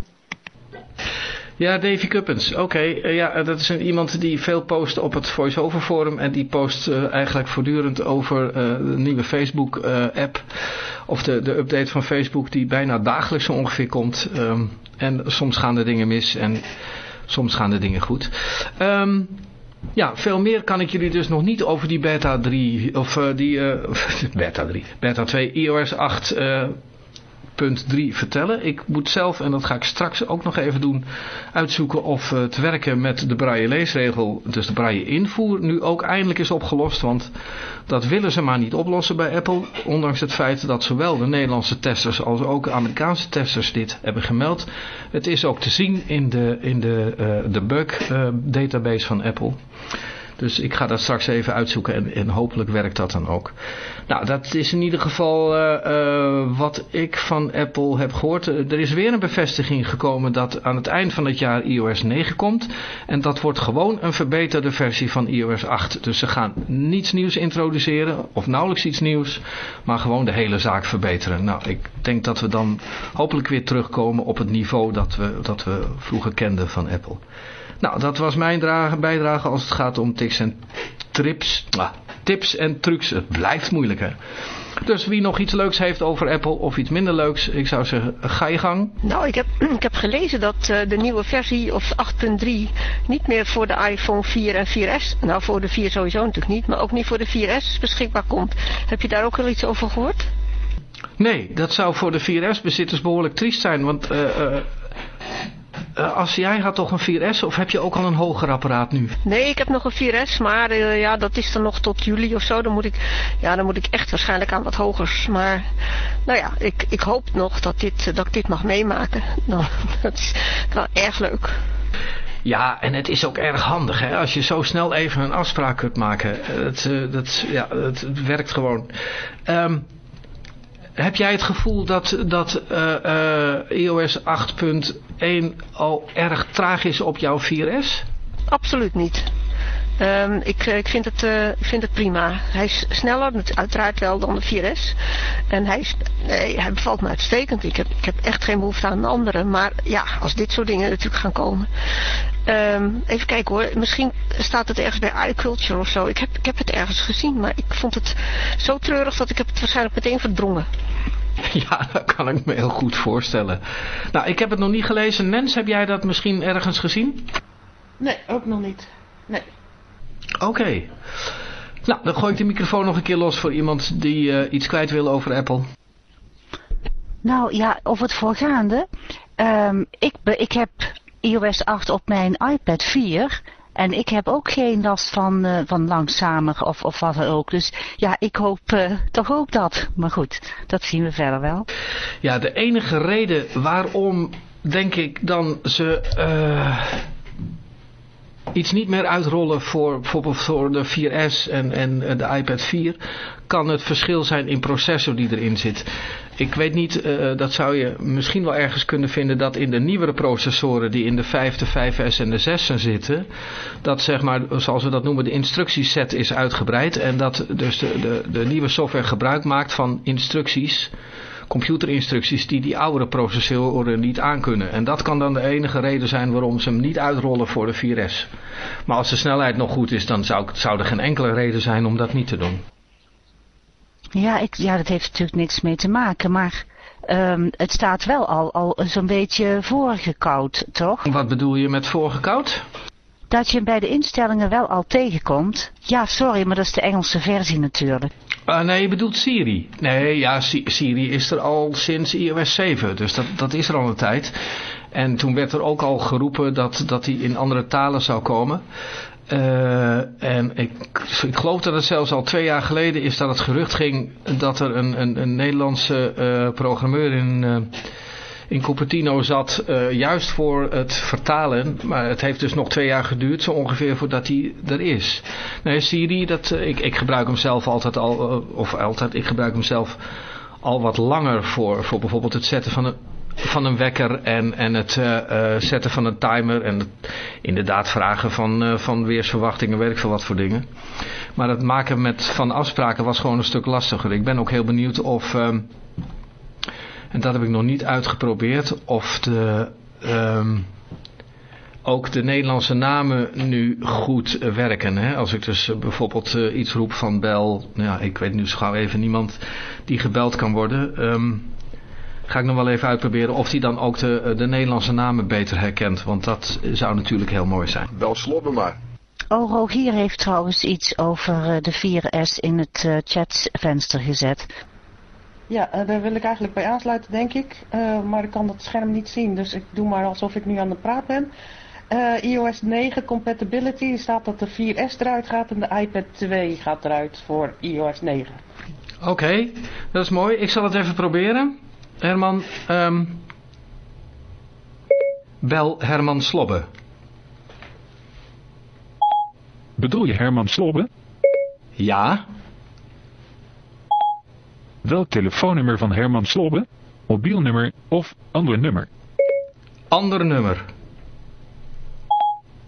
Ja, Davy Cuppens. Oké, eh, ja, dat is een, iemand die veel post op het VoiceOver forum en die post uh, eigenlijk voortdurend over uh, de nieuwe Facebook app of de, de update van Facebook die bijna dagelijks zo ongeveer komt. Um, en soms gaan de dingen mis en soms gaan de dingen goed. Um, ja, veel meer kan ik jullie dus nog niet over die beta 3, of uh, die, uh, [laughs] beta 3, beta 2, iOS 8 uh, punt 3 vertellen. Ik moet zelf, en dat ga ik straks ook nog even doen, uitzoeken of het werken met de braille leesregel, dus de braille invoer, nu ook eindelijk is opgelost. Want dat willen ze maar niet oplossen bij Apple. Ondanks het feit dat zowel de Nederlandse testers als ook de Amerikaanse testers dit hebben gemeld. Het is ook te zien in de, in de, uh, de bug uh, database van Apple. Dus ik ga dat straks even uitzoeken en, en, hopelijk werkt dat dan ook. Nou, dat is in ieder geval uh, uh, wat ik van Apple heb gehoord. Er is weer een bevestiging gekomen dat aan het eind van het jaar iOS 9 komt. En dat wordt gewoon een verbeterde versie van iOS 8. Dus ze gaan niets nieuws introduceren, of nauwelijks iets nieuws, maar gewoon de hele zaak verbeteren. Nou, ik denk dat we dan hopelijk weer terugkomen op het niveau dat we, dat we vroeger kenden van Apple. Nou, dat was mijn bijdrage als het gaat om tips en trips. Ah, tips en trucs. Het blijft moeilijk, hè. Dus wie nog iets leuks heeft over Apple of iets minder leuks, ik zou zeggen, ga je gang. Nou, ik heb, [clears throat] ik heb gelezen dat uh, de nieuwe versie, of 8.3, niet meer voor de iPhone 4 en 4S, nou voor de 4 sowieso natuurlijk niet, maar ook niet voor de 4S beschikbaar komt. Heb je daar ook al iets over gehoord? Nee, dat zou voor de 4S-bezitters behoorlijk triest zijn, want... Uh, uh, uh, als jij had toch een 4S of heb je ook al een hoger apparaat nu? Nee, ik heb nog een 4S, maar uh, ja, dat is dan nog tot juli of zo. Dan moet ik, ja, dan moet ik echt waarschijnlijk aan wat hogers. Maar nou ja, ik, ik hoop nog dat, dit, dat ik dit mag meemaken. Nou, [laughs] dat is wel erg leuk. Ja, en het is ook erg handig hè, als je zo snel even een afspraak kunt maken. Het, uh, dat, ja, het, het werkt gewoon. Um, heb jij het gevoel dat, dat uh, uh, iOS 8.1 al erg traag is op jouw 4S? Absoluut niet. Um, ik, ik, vind het, uh, ik vind het prima. Hij is sneller, uiteraard wel, dan de 4S. En hij, is, nee, hij bevalt me uitstekend. Ik heb, ik heb echt geen behoefte aan een andere. Maar ja, als dit soort dingen natuurlijk gaan komen. Um, even kijken hoor. Misschien staat het ergens bij iCulture of zo. Ik heb, ik heb het ergens gezien. Maar ik vond het zo treurig dat ik heb het waarschijnlijk meteen verdrongen. [laughs] Ja, dat kan ik me heel goed voorstellen. Nou, ik heb het nog niet gelezen. Nens, heb jij dat misschien ergens gezien? Nee, ook nog niet. Nee. Oké. Okay. Nou, dan gooi ik de microfoon nog een keer los voor iemand die uh, iets kwijt wil over Apple. Nou ja, over het voorgaande. Um, ik, ik heb iOS 8 op mijn iPad 4. En ik heb ook geen last van, uh, van langzamer of, of wat dan ook. Dus ja, ik hoop uh, toch ook dat. Maar goed, dat zien we verder wel. Ja, de enige reden waarom, denk ik, dan ze... Uh iets niet meer uitrollen voor bijvoorbeeld voor de 4S en, en de iPad 4, kan het verschil zijn in processor die erin zit. Ik weet niet, uh, dat zou je misschien wel ergens kunnen vinden dat in de nieuwere processoren die in de 5, de 5S en de 6 zitten, dat zeg maar, zoals we dat noemen, de instructieset is uitgebreid en dat dus de, de, de nieuwe software gebruik maakt van instructies computerinstructies die die oudere processoren niet aankunnen. En dat kan dan de enige reden zijn waarom ze hem niet uitrollen voor de 4S. Maar als de snelheid nog goed is, dan zou, zou er geen enkele reden zijn om dat niet te doen. Ja, ik, ja dat heeft natuurlijk niks mee te maken, maar um, het staat wel al, al zo'n beetje voorgekoud, toch? Wat bedoel je met voorgekoud? Dat je hem bij de instellingen wel al tegenkomt. Ja, sorry, maar dat is de Engelse versie natuurlijk. Uh, nee, je bedoelt Siri. Nee, ja, Siri is er al sinds iOS 7, dus dat, dat is er al een tijd. En toen werd er ook al geroepen dat, dat hij in andere talen zou komen. Uh, en ik, ik geloof dat het zelfs al twee jaar geleden is dat het gerucht ging dat er een, een, een Nederlandse uh, programmeur in... Uh, in Cupertino zat uh, juist voor het vertalen. Maar het heeft dus nog twee jaar geduurd zo ongeveer voordat hij er is. Nee, Siri, dat, uh, ik, ik gebruik hem zelf altijd al, uh, of altijd, ik gebruik hem zelf al wat langer voor, voor bijvoorbeeld het zetten van een, van een wekker en, en het zetten van een timer en het, inderdaad vragen van, van weersverwachtingen, weet ik wat voor dingen. Maar het maken met, van afspraken was gewoon een stuk lastiger. Ik ben ook heel benieuwd of, ehm, en dat heb ik nog niet uitgeprobeerd, of de, ehm, ook de Nederlandse namen nu goed eh, werken. Hè? Als ik dus eh, bijvoorbeeld eh, iets roep van bel, nou ja, ik weet nu zo gauw even niemand die gebeld kan worden... Ehm, ga ik nog wel even uitproberen of hij dan ook de, de Nederlandse namen beter herkent. Want dat zou natuurlijk heel mooi zijn. Bel Slobben maar. Oh, Rogier heeft trouwens iets over eh, de 4S in het eh, chatvenster gezet. Ja, eh, daar wil ik eigenlijk bij aansluiten, denk ik. Eh, maar ik kan dat scherm niet zien, dus ik doe maar alsof ik nu aan de praat ben. Eh, iOS 9 compatibility staat dat de 4S eruit gaat en de iPad 2 gaat eruit voor iOS 9. Oké, dat is mooi. Ik zal het even proberen. Herman, ehm, bel Herman Slobbe. Bedoel je Herman Slobbe? Ja, Welk telefoonnummer van Herman Slobbe? Mobielnummer of ander nummer? ander nummer.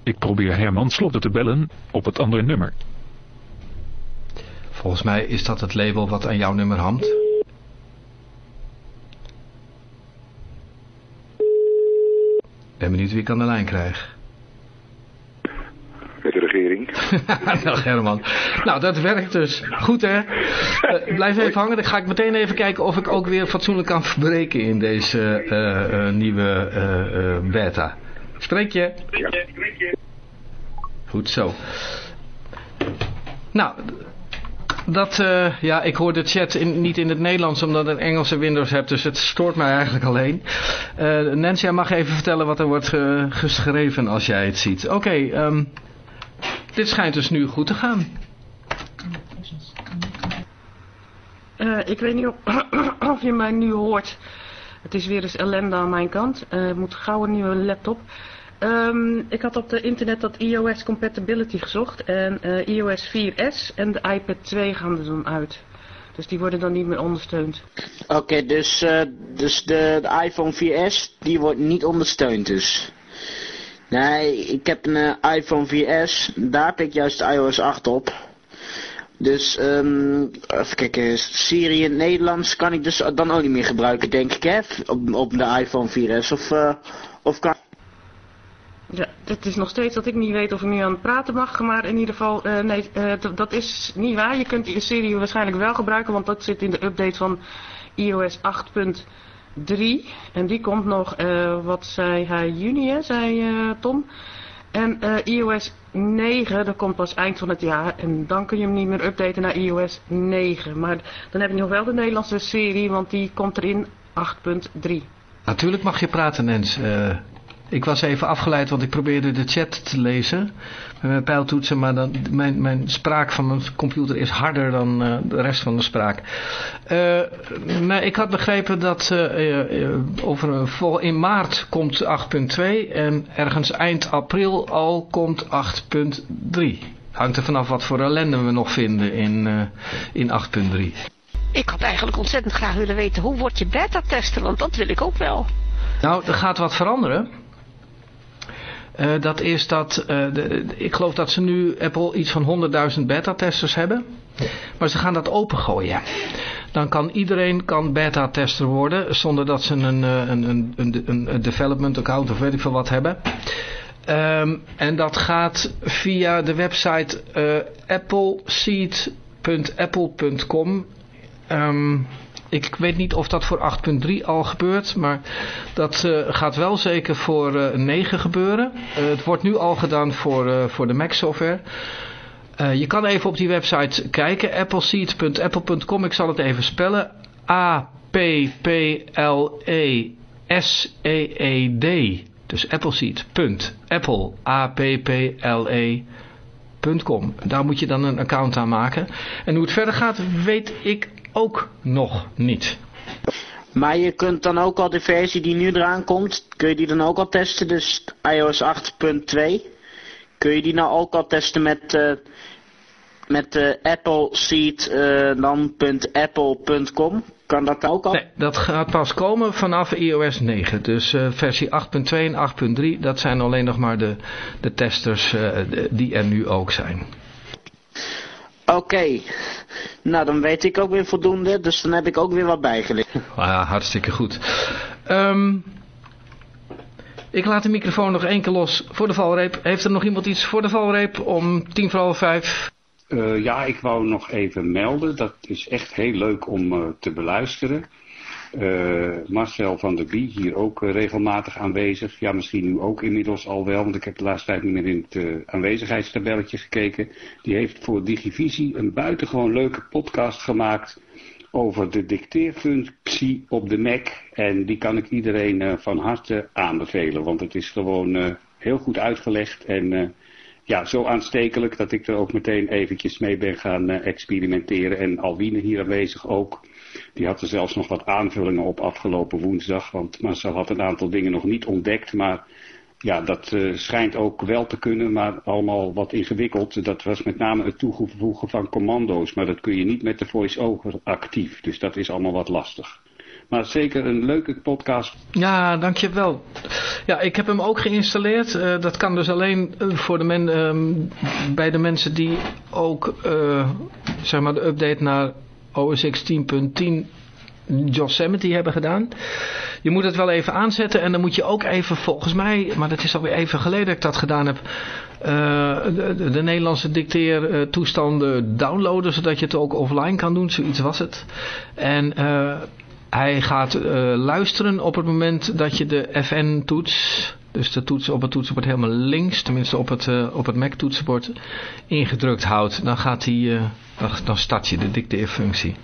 Ik probeer Herman Slobbe te bellen op het andere nummer. Volgens mij is dat het label wat aan jouw nummer hangt. Ben benieuwd wie ik aan de lijn krijg. Dag [laughs] Herman. Nou, dat werkt dus. Goed hè? Eh, blijf even hangen. Dan ga ik meteen even kijken of ik ook weer fatsoenlijk kan verbreken in deze eh, eh, nieuwe beta. Spreek je? Goed zo. Nou, dat, ja, ik hoor de chat in, niet in het Nederlands omdat ik een Engelse Windows heb, dus het stoort mij eigenlijk alleen. Eh, Nancy, jij mag even vertellen wat er wordt ge- geschreven als jij het ziet. Oké, ehm, dit schijnt dus nu goed te gaan. Eh, ik weet niet of, [clears throat] of je mij nu hoort. Het is weer eens ellende aan mijn kant. Eh, ik moet gauw een nieuwe laptop. Ehm, ik had op de internet dat iOS compatibility gezocht. En eh, iOS 4S en de iPad 2 gaan er dan uit. Dus die worden dan niet meer ondersteund. Oké, dus, eh, dus de, de iPhone 4S, die wordt niet ondersteund dus. Nee, ik heb een eh, iPhone 4S, daar heb ik juist iOS 8 op. Dus, ehm even kijken, Siri in Nederlands kan ik dus dan ook niet meer gebruiken, denk ik, hè? Op, op de iPhone 4S, of, eh, of kan... Ja, het is nog steeds dat ik niet weet of ik nu aan het praten mag, maar in ieder geval, eh, nee, dat is niet waar. Je kunt die serie waarschijnlijk wel gebruiken, want dat zit in de update van iOS 8.3. En die komt nog, eh, wat zei hij, juni, hè, zei eh, Tom. En eh, iOS 9, dat komt pas eind van het jaar. En dan kun je hem niet meer updaten naar iOS 9. Maar dan heb je nog wel de Nederlandse serie, want die komt erin 8.3. Natuurlijk mag je praten, Nens. Ik was even afgeleid, want ik probeerde de chat te lezen met mijn pijltoetsen, maar dan, mijn, mijn spraak van mijn computer is harder dan eh, de rest van de spraak. Maar ik had begrepen dat eh, over een vol, in maart komt 8.2 en ergens eind april al komt 8.3. Hangt er vanaf wat voor ellende we nog vinden in, in 8.3. Ik had eigenlijk ontzettend graag willen weten hoe word je beta-tester, want dat wil ik ook wel. Nou, er gaat wat veranderen. Eh, dat is dat, eh, de, ik geloof dat ze nu Apple iets van 100.000 beta-testers hebben. Maar ze gaan dat opengooien. Dan kan iedereen kan beta-tester worden zonder dat ze een, eh, een, een, een, een development account of weet ik veel wat hebben. Ehm, en dat gaat via de website appleseed.apple.com. ik weet niet of dat voor 8.3 al gebeurt, maar dat eh, gaat wel zeker voor eh 9 gebeuren. Eh, het wordt nu al gedaan voor, eh, voor de Mac software. Eh, je kan even op die website kijken, appleseed.apple.com. Ik zal het even spellen. A-P-P-L-E-S-E-E-D. Dus appleseed.apple, A-P-P-L-E.com. Daar moet je dan een account aan maken. En hoe het verder gaat, weet ik ook nog niet. Maar je kunt dan ook al de versie die nu eraan komt, kun je die dan ook al testen, dus iOS 8.2. Kun je die nou ook al testen met, eh met eh Apple Seed, eh, dan .apple.com? Kan dat ook al? Nee, dat gaat pas komen vanaf iOS 9. Dus eh, versie 8.2 en 8.3, dat zijn alleen nog maar de, de testers eh, de- die er nu ook zijn. Oké. Nou, dan weet ik ook weer voldoende, dus dan heb ik ook weer wat bijgeleerd. [laughs] Ah, ja, hartstikke goed. Ehm, ik laat de microfoon nog één keer los voor de valreep. Heeft er nog iemand iets voor de valreep om tien voor half vijf? Uh, ja, ik wou nog even melden. Dat is echt heel leuk om uh, te beluisteren. Uh, Marcel van der Bie, hier ook regelmatig aanwezig. Ja, misschien nu ook inmiddels al wel, want ik heb de laatste tijd niet meer in het aanwezigheidstabelletje gekeken. Die heeft voor Digivisie een buitengewoon leuke podcast gemaakt over de dicteerfunctie op de Mac. En die kan ik iedereen van harte aanbevelen, want het is gewoon heel goed uitgelegd en ja, zo aanstekelijk dat ik er ook meteen eventjes mee ben gaan uh, experimenteren. En Alwine hier aanwezig ook. Die had er zelfs nog wat aanvullingen op afgelopen woensdag. Want Marcel had een aantal dingen nog niet ontdekt. Maar ja, dat uh, schijnt ook wel te kunnen. Maar allemaal wat ingewikkeld. Dat was met name het toevoegen van commando's. Maar dat kun je niet met de voice-over actief. Dus dat is allemaal wat lastig. Maar zeker een leuke podcast. Ja, dankjewel. Ja, ik heb hem ook geïnstalleerd. Uh, dat kan dus alleen voor de men, um, bij de mensen die ook zeg maar de update naar OS X 10.10 Yosemite hebben gedaan. Je moet het wel even aanzetten en dan moet je ook even volgens mij, maar dat is alweer even geleden dat ik dat gedaan heb, uh, de, de, Nederlandse dicteertoestanden downloaden zodat je het ook offline kan doen, zoiets was het. En hij gaat uh, luisteren op het moment dat je de FN-toets, dus de toets op het toetsenbord helemaal links, tenminste op het, op het Mac-toetsenbord, ingedrukt houdt. Dan, gaat hij, dan start je de dicteerfunctie.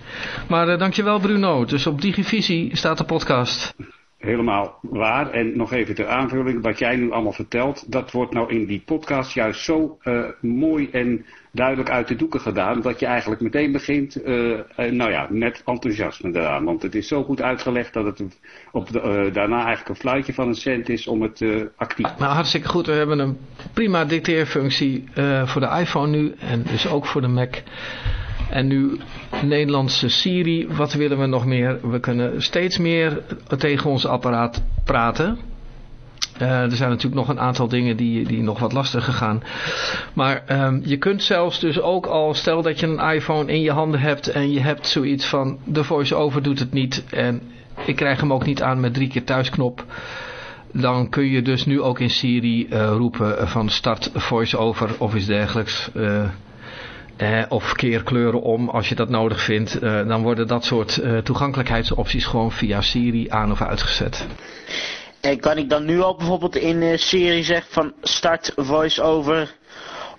Maar dankjewel Bruno, dus op Digivisie staat de podcast. Helemaal waar. En nog even ter aanvulling, wat jij nu allemaal vertelt, dat wordt nou in die podcast juist zo mooi en duidelijk uit de doeken gedaan. Dat je eigenlijk meteen begint, uh, nou ja, met enthousiasme eraan. Want het is zo goed uitgelegd dat het op de, uh, daarna eigenlijk een fluitje van een cent is om het actief te maken. Nou, hartstikke goed. We hebben een prima dicteerfunctie voor de iPhone nu en dus ook voor de Mac. En nu Nederlandse Siri, wat willen we nog meer? We kunnen steeds meer tegen ons apparaat praten. Uh, er zijn natuurlijk nog een aantal dingen die, die nog wat lastiger gaan. Maar um, je kunt zelfs dus ook al, stel dat je een iPhone in je handen hebt en je hebt zoiets van, de voice-over doet het niet en ik krijg hem ook niet aan met drie keer thuisknop. Dan kun je dus nu ook in Siri uh, roepen van start voice-over of iets dergelijks. Uh, eh, of keer kleuren om als je dat nodig vindt. Uh, dan worden dat soort uh, toegankelijkheidsopties gewoon via Siri aan of uitgezet. En kan ik dan nu ook bijvoorbeeld in uh, Siri zeggen van start voice-over...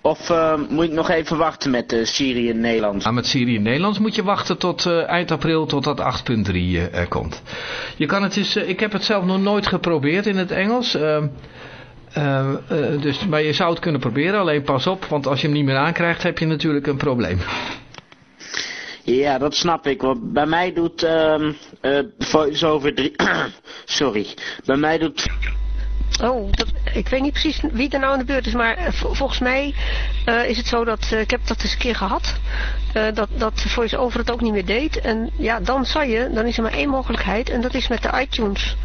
Of uh, moet ik nog even wachten met uh, Siri in Nederlands? Ah, met Siri in Nederlands moet je wachten tot uh, eind april totdat 8.3 er komt. Je kan het dus, ik heb het zelf nog nooit geprobeerd in het Engels. Ehm, dus, maar je zou het kunnen proberen, alleen pas op, want als je hem niet meer aankrijgt heb je natuurlijk een probleem. Ja, dat snap ik. Want bij mij doet um, uh, voice-over drie... [clears throat] Sorry. Bij mij doet... Oh, dat, ik weet niet precies wie er nou in de beurt is, maar uh, volgens mij uh, is het zo dat, uh, ik heb dat eens een keer gehad, dat, dat VoiceOver het ook niet meer deed. En ja, dan zou je, dan is er maar één mogelijkheid en dat is met de iTunes.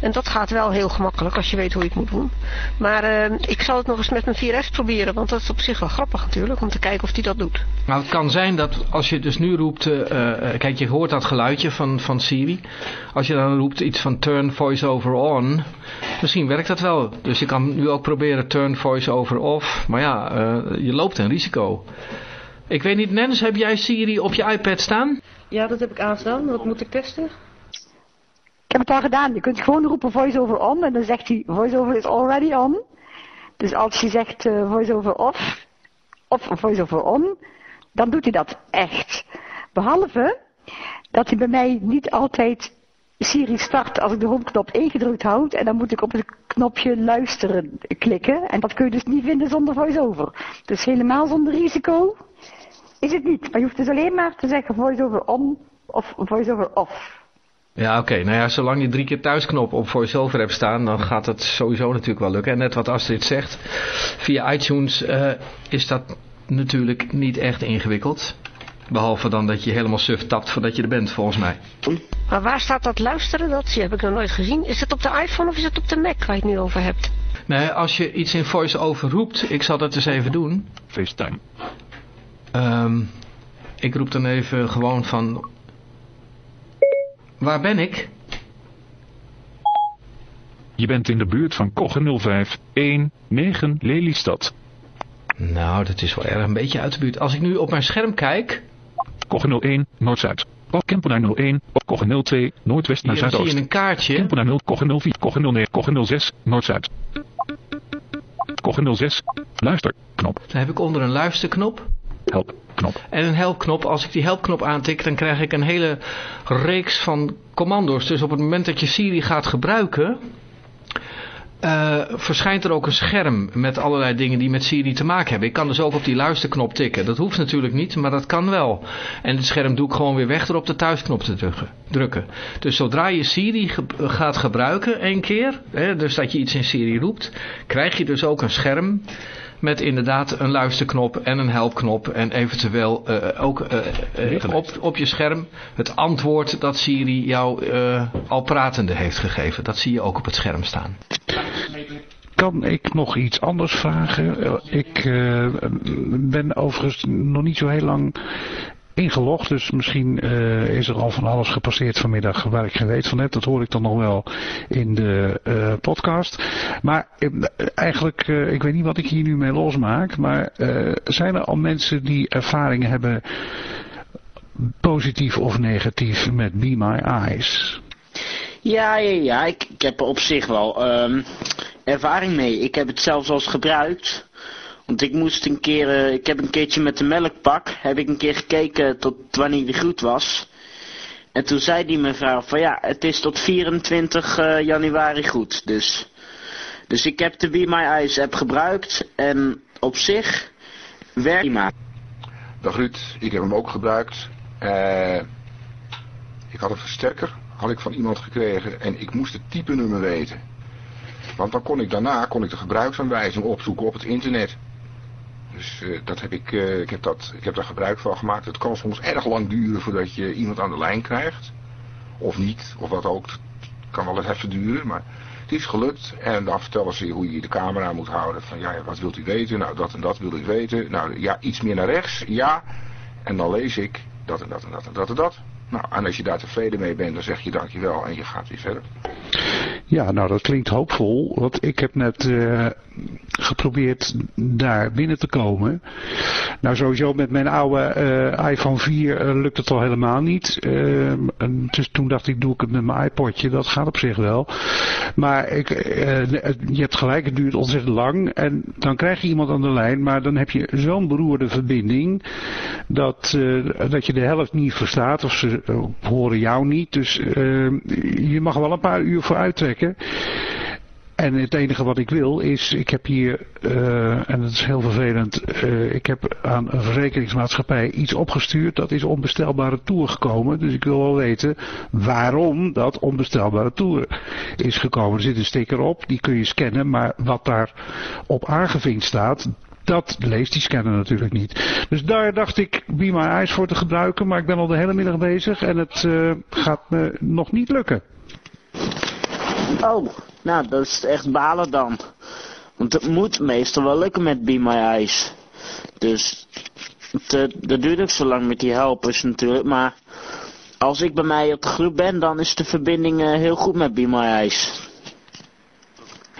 En dat gaat wel heel gemakkelijk als je weet hoe je het moet doen. Maar ik zal het nog eens met mijn 4S proberen, want dat is op zich wel grappig natuurlijk, om te kijken of die dat doet. Nou, het kan zijn dat als je dus nu roept, kijk je hoort dat geluidje van, van Siri. Als je dan roept iets van turn VoiceOver on, misschien werkt dat wel. Dus je kan nu ook proberen turn voice-over off. Maar ja, uh, je loopt een risico. Ik weet niet, Nens, heb jij Siri op je iPad staan? Ja, dat heb ik aanstaan. Wat moet ik testen? Ik heb het al gedaan. Je kunt gewoon roepen voice-over on en dan zegt hij voice-over is already on. Dus als je zegt uh, voice-over off of voice-over on, dan doet hij dat echt. Behalve dat hij bij mij niet altijd Siri start als ik de homeknop ingedrukt houd en dan moet ik op het knopje luisteren klikken. En dat kun je dus niet vinden zonder voice-over. Dus helemaal zonder risico is het niet. Maar je hoeft dus alleen maar te zeggen voice-over on of voice-over off. Ja, oké. Okay. Nou ja, zolang je drie keer thuisknop op voice-over hebt staan, dan gaat het sowieso natuurlijk wel lukken. En net wat Astrid zegt, via iTunes uh, is dat natuurlijk niet echt ingewikkeld. Behalve dan dat je helemaal suf tapt voordat je er bent, volgens mij. Maar waar staat dat luisteren? Dat heb ik nog nooit gezien. Is het op de iPhone of is het op de Mac waar je het nu over hebt? Nee, als je iets in voice-over roept, ik zal dat eens even doen. FaceTime. Um, Ik roep dan even gewoon van... Waar ben ik? Je bent in de buurt van Kogge 0519 Lelystad. Nou, dat is wel erg een beetje uit de buurt. Als ik nu op mijn scherm kijk... Kogge 01 Noord-Zuid. Kempenaar 01, op Kogge 02, Noordwest naar Hier zie je een kaartje. Kempenaar 0, Kogge 04, Kogge 09, Kogge 06, Noord-Zuid. Kogge 06, luister, knop, Dan heb ik onder een luisterknop. Help, knop. En een helpknop. Als ik die helpknop aantik, dan krijg ik een hele reeks van commando's. Dus op het moment dat je Siri gaat gebruiken... eh, verschijnt er ook een scherm met allerlei dingen die met Siri te maken hebben. Ik kan dus ook op die luisterknop tikken. Dat hoeft natuurlijk niet, maar dat kan wel. En het scherm doe ik gewoon weer weg door op de thuisknop te drukken. Dus zodra je Siri gaat gebruiken één keer, hè, dus dat je iets in Siri roept, krijg je dus ook een scherm met inderdaad een luisterknop en een helpknop en eventueel eh, ook eh, eh, op, op je scherm het antwoord dat Siri jou al pratende heeft gegeven. Dat zie je ook op het scherm staan. Kan ik nog iets anders vragen? Ik ben overigens nog niet zo heel lang ingelogd, dus misschien eh, is er al van alles gepasseerd vanmiddag waar ik geen weet van heb. Dat hoor ik dan nog wel in de eh, podcast. Maar eh, eigenlijk, eh, ik weet niet wat ik hier nu mee losmaak, maar zijn er al mensen die ervaringen hebben, positief of negatief, met Be My Eyes? Ja, ja, ja. Ik, ik heb er op zich wel ehm, ervaring mee. Ik heb het zelfs al gebruikt. Want ik moest een keer, eh, ik heb een keertje met de melkpak, heb ik een keer gekeken tot wanneer die goed was. En toen zei die mevrouw van ja, het is tot 24 eh, januari goed. Dus, dus ik heb de Be My Eyes app gebruikt en op zich werkt prima. Dag Ruud, ik heb hem ook gebruikt. Eh, ik had een versterker, had ik van iemand gekregen en ik moest het type nummer weten. Want dan kon ik daarna kon ik de gebruiksaanwijzing opzoeken op het internet. Dus eh, dat heb ik, eh, ik, heb dat, ik heb daar gebruik van gemaakt. Het kan soms erg lang duren voordat je iemand aan de lijn krijgt. Of niet, of wat ook. Het kan wel even duren, maar het is gelukt. En dan vertellen ze je hoe je de camera moet houden. Van ja, wat wilt u weten? Nou, dat en dat wil ik weten. Nou, ja, iets meer naar rechts, ja. En dan lees ik dat en dat en dat en dat en dat. Nou, en als je daar tevreden mee bent, dan zeg je dankjewel en je gaat weer verder. Ja, nou dat klinkt hoopvol, want ik heb net eh, geprobeerd daar binnen te komen. Nou sowieso met mijn oude eh, iPhone 4 eh, lukt het al helemaal niet. Dus toen dacht ik, doe ik het met mijn iPodje, dat gaat op zich wel. Maar ik, je hebt gelijk, het duurt ontzettend lang en dan krijg je iemand aan de lijn, maar dan heb je zo'n beroerde verbinding dat, dat je de helft niet verstaat of ze horen jou niet. Dus je mag wel een paar uur voor uittrekken. En het enige wat ik wil is, ik heb hier, eh, en dat is heel vervelend, eh, ik heb aan een verzekeringsmaatschappij iets opgestuurd. Dat is onbestelbare tour gekomen. Dus ik wil wel weten waarom dat onbestelbare tour is gekomen. Er zit een sticker op, die kun je scannen, maar wat daar op aangevinkt staat, dat leest die scanner natuurlijk niet. Dus daar dacht ik Be My Eyes voor te gebruiken, maar ik ben al de hele middag bezig en het eh, gaat me nog niet lukken. Oh, nou dat is echt balen dan. Want het moet meestal wel lukken met Be My Eyes. Dus dat duurt ook zo lang met die helpers natuurlijk. Maar als ik bij mij op de groep ben, dan is de verbinding eh, heel goed met Be My Eyes.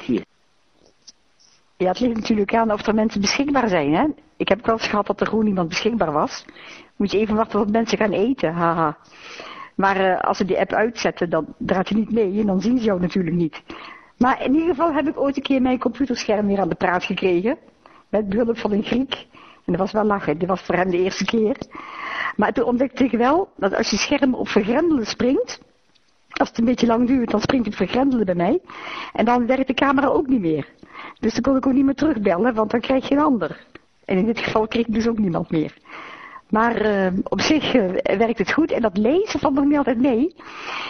Hier. Ja, het ligt natuurlijk aan of er mensen beschikbaar zijn, hè. Ik heb wel eens gehad dat er gewoon niemand beschikbaar was. Moet je even wachten tot mensen gaan eten, haha. Maar eh, als ze die app uitzetten, dan draait je niet mee en dan zien ze jou natuurlijk niet. Maar in ieder geval heb ik ooit een keer mijn computerscherm weer aan de praat gekregen. Met behulp van een Griek. En dat was wel lachen, dat was voor hem de eerste keer. Maar toen ontdekte ik wel dat als je scherm op vergrendelen springt, als het een beetje lang duurt, dan springt het vergrendelen bij mij. En dan werkt de camera ook niet meer. Dus dan kon ik ook niet meer terugbellen, want dan krijg je een ander. En in dit geval kreeg ik dus ook niemand meer. Maar eh, op zich eh, werkt het goed en dat lezen valt nog niet altijd mee.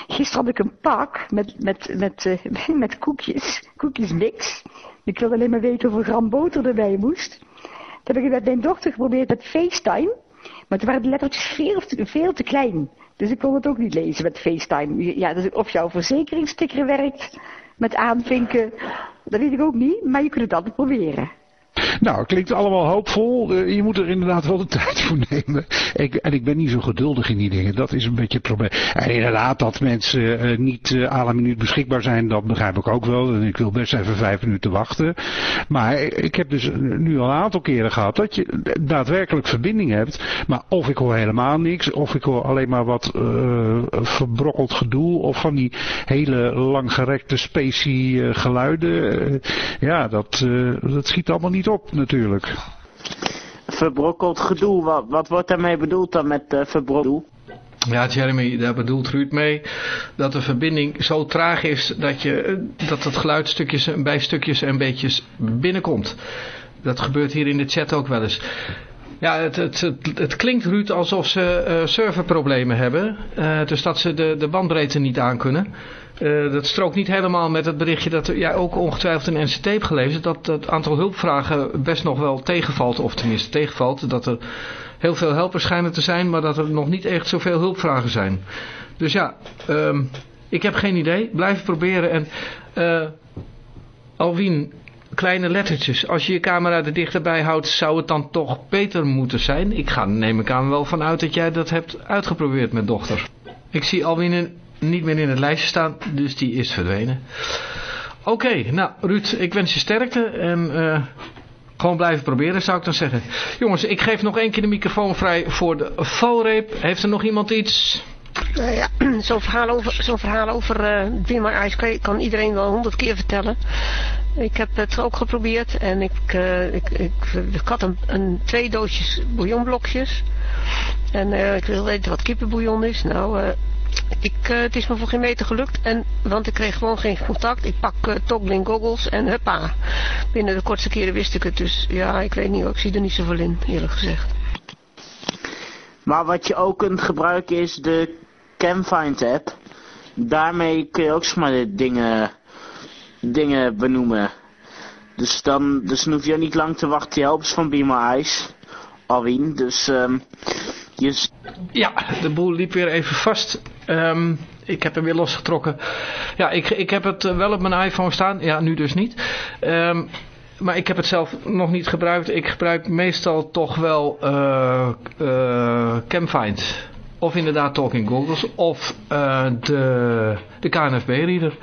Gisteren had ik een pak met, met, met, eh, [laughs] met koekjes, koekjesmix. Ik wilde alleen maar weten hoeveel gram boter erbij moest. Dat heb ik met mijn dochter geprobeerd met FaceTime. Maar toen waren de lettertjes veel te, veel te klein. Dus ik kon het ook niet lezen met FaceTime. Ja, dus of jouw verzekeringsticker werkt met aanvinken, dat weet ik ook niet. Maar je kunt het altijd proberen. Nou, klinkt allemaal hoopvol. Uh, je moet er inderdaad wel de tijd voor nemen. Ik, en ik ben niet zo geduldig in die dingen. Dat is een beetje het probleem. En inderdaad, dat mensen uh, niet à la minuut beschikbaar zijn, dat begrijp ik ook wel. En ik wil best even vijf minuten wachten. Maar ik heb dus nu al een aantal keren gehad dat je daadwerkelijk verbinding hebt. Maar of ik hoor helemaal niks, of ik hoor alleen maar wat verbrokkeld gedoe, of van die hele langgerekte specie geluiden. ja, dat, dat schiet allemaal niet op natuurlijk. Verbrokkeld gedoe, wat, wat wordt daarmee bedoeld dan met uh, verbrokkeld ja, Jeremy, daar bedoelt Ruud mee dat de verbinding zo traag is dat, je, eh, dat het geluid stukjes bij stukjes en beetjes binnenkomt. Dat gebeurt hier in de chat ook wel eens. Ja, het, het, het, klinkt Ruud alsof ze uh, serverproblemen hebben. Uh, dus dat ze de, de bandbreedte niet aankunnen. Uh, dat strookt niet helemaal met het berichtje dat jij ook ongetwijfeld een NCT hebt gelezen. Dat het aantal hulpvragen best nog wel tegenvalt. Of tenminste tegenvalt. Dat er heel veel helpers schijnen te zijn. Maar dat er nog niet echt zoveel hulpvragen zijn. Dus ja, um, ik heb geen idee. Blijf proberen. En Alwien, kleine lettertjes. Als je je camera er dichterbij houdt, zou het dan toch beter moeten zijn? Ik ga neem ik aan wel vanuit dat jij dat hebt uitgeprobeerd met dochter. Ik zie Alwin niet meer in het lijstje staan, dus die is verdwenen. Oké, nou Ruud, ik wens je sterkte en uh, gewoon blijven proberen zou ik dan zeggen. Jongens, ik geef nog één keer de microfoon vrij voor de valreep. Heeft er nog iemand iets... Nou ja, [clears throat] zo'n verhaal over, zo'n verhaal over uh, My kan iedereen wel honderd keer vertellen. Ik heb het ook geprobeerd en ik, uh, ik, ik, ik, had een, een, twee doosjes bouillonblokjes. En uh, ik wil weten wat kippenbouillon is. Nou, uh, ik, het is me voor geen meter gelukt. En, want ik kreeg gewoon geen contact. Ik pak uh, Toggling goggles en huppa. Binnen de kortste keren wist ik het. Dus ja, ik weet niet, ik zie er niet zoveel in, eerlijk gezegd. Maar wat je ook kunt gebruiken is de Camfind app. Daarmee kun je ook zomaar dingen, dingen benoemen. Dus dan, dus dan hoef je niet lang te wachten. Je helpt van My Eyes. Alwin, dus um, je... Ja, de boel liep weer even vast. Um, ik heb hem weer losgetrokken. Ja, ik, ik heb het wel op mijn iPhone staan. Ja, nu dus niet. Um, maar ik heb het zelf nog niet gebruikt. Ik gebruik meestal toch wel uh, Camfind. Of inderdaad Talking Goggles. Of de, de KNFB-reader.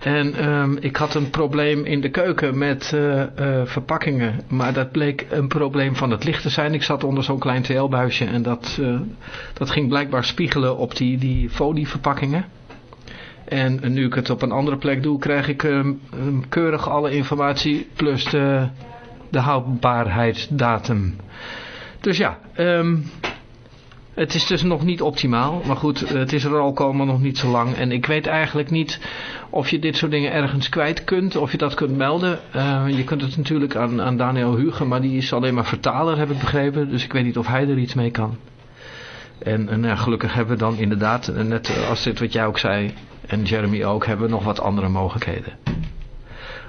En um, ik had een probleem in de keuken met uh, uh, verpakkingen. Maar dat bleek een probleem van het licht te zijn. Ik zat onder zo'n klein TL-buisje en dat, uh, dat ging blijkbaar spiegelen op die, die folieverpakkingen. En nu ik het op een andere plek doe, krijg ik um, keurig alle informatie plus de, de houdbaarheidsdatum. Dus ja, um, het is dus nog niet optimaal. Maar goed, het is er al komen nog niet zo lang. En ik weet eigenlijk niet of je dit soort dingen ergens kwijt kunt. Of je dat kunt melden. Uh, je kunt het natuurlijk aan, aan Daniel Hugen. Maar die is alleen maar vertaler, heb ik begrepen. Dus ik weet niet of hij er iets mee kan. En, ja, gelukkig hebben we dan inderdaad, net als dit wat jij ook zei. En Jeremy ook, hebben we nog wat andere mogelijkheden.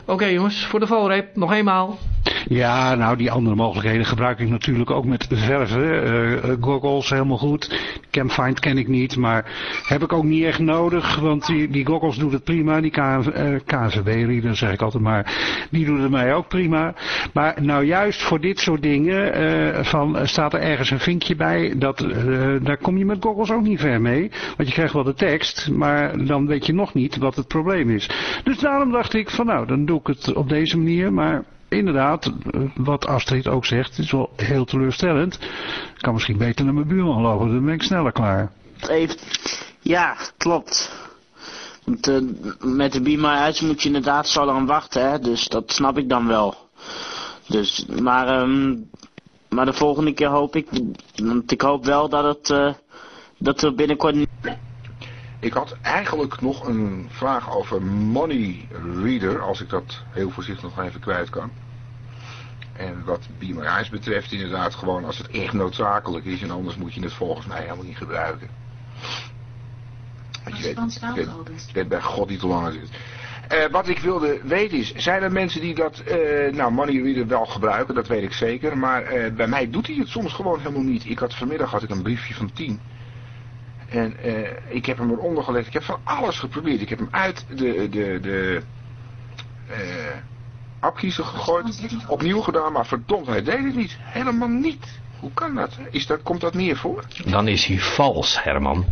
Oké jongens, voor de valreep nog eenmaal. Ja, nou die andere mogelijkheden gebruik ik natuurlijk ook met verven. Uh, goggles helemaal goed. Camfind ken ik niet, maar heb ik ook niet echt nodig. Want die, die goggles doet het prima. Die uh, KZB-reader zeg ik altijd maar. Die doet het mij ook prima. Maar nou juist voor dit soort dingen van, staat er ergens een vinkje bij. Dat, daar kom je met goggles ook niet ver mee. Want je krijgt wel de tekst, maar dan weet je nog niet wat het probleem is. Dus daarom dacht ik van nou, dan doe ik het op deze manier. Maar inderdaad, wat Astrid ook zegt, is wel heel teleurstellend. Ik kan misschien beter naar mijn buurman lopen, dan ben ik sneller klaar. Even, ja, klopt. Want, uh, met de Be My moet je inderdaad zo lang wachten, hè? dus dat snap ik dan wel. Dus, maar, um, maar de volgende keer hoop ik, want ik hoop wel dat het, uh, dat er binnenkort... Ik had eigenlijk nog een vraag over Money Reader, als ik dat heel voorzichtig nog even kwijt kan. En wat Be My Eyes betreft, inderdaad gewoon als het echt noodzakelijk is. En anders moet je het volgens mij helemaal niet gebruiken. Want je weet, je weet, je weet bij God niet hoe lang het is. Uh, wat ik wilde weten is, zijn er mensen die dat, uh, nou Money Reader wel gebruiken, dat weet ik zeker. Maar uh, bij mij doet hij het soms gewoon helemaal niet. Ik had vanmiddag had ik een briefje van 10. En uh, ik heb hem eronder gelegd. Ik heb van alles geprobeerd. Ik heb hem uit de, de, de, uh, afkiezer gegooid, opnieuw gedaan, maar verdomd, hij deed het niet. Helemaal niet. Hoe kan dat? Is dat komt dat meer voor? Dan is hij vals, Herman.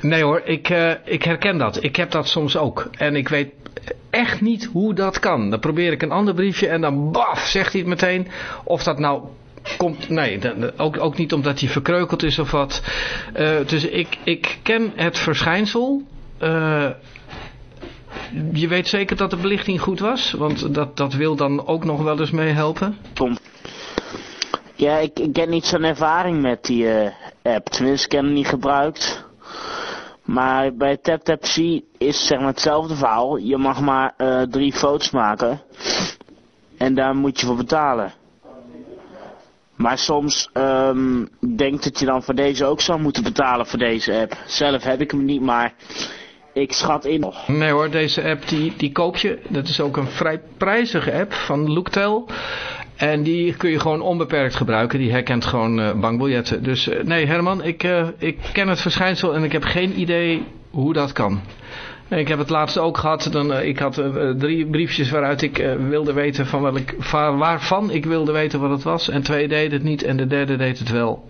Nee hoor, ik, uh, ik herken dat. Ik heb dat soms ook. En ik weet echt niet hoe dat kan. Dan probeer ik een ander briefje en dan baf, zegt hij het meteen. Of dat nou komt, nee, ook, ook niet omdat hij verkreukeld is of wat. Uh, dus ik, ik ken het verschijnsel. Uh, je weet zeker dat de belichting goed was? Want dat, dat wil dan ook nog wel eens meehelpen. Tom. Ja, ik, ik heb niet zo'n ervaring met die uh, app. Tenminste, ik heb hem niet gebruikt. Maar bij TapTapC is zeg maar hetzelfde verhaal. Je mag maar drie foto's maken. En daar moet je voor betalen. Maar soms um, denk dat je dan voor deze ook zou moeten betalen voor deze app. Zelf heb ik hem niet, maar ik schat in. Nee hoor, deze app die, die koop je. Dat is ook een vrij prijzige app van Looktel. En die kun je gewoon onbeperkt gebruiken. Die herkent gewoon uh, bankbiljetten. Dus uh, nee Herman, ik, uh, ik ken het verschijnsel en ik heb geen idee hoe dat kan. Ik heb het laatst ook gehad. Dan, ik had drie briefjes waaruit ik wilde weten van welk, waarvan ik wilde weten wat het was. En twee deden het niet en de derde deed het wel.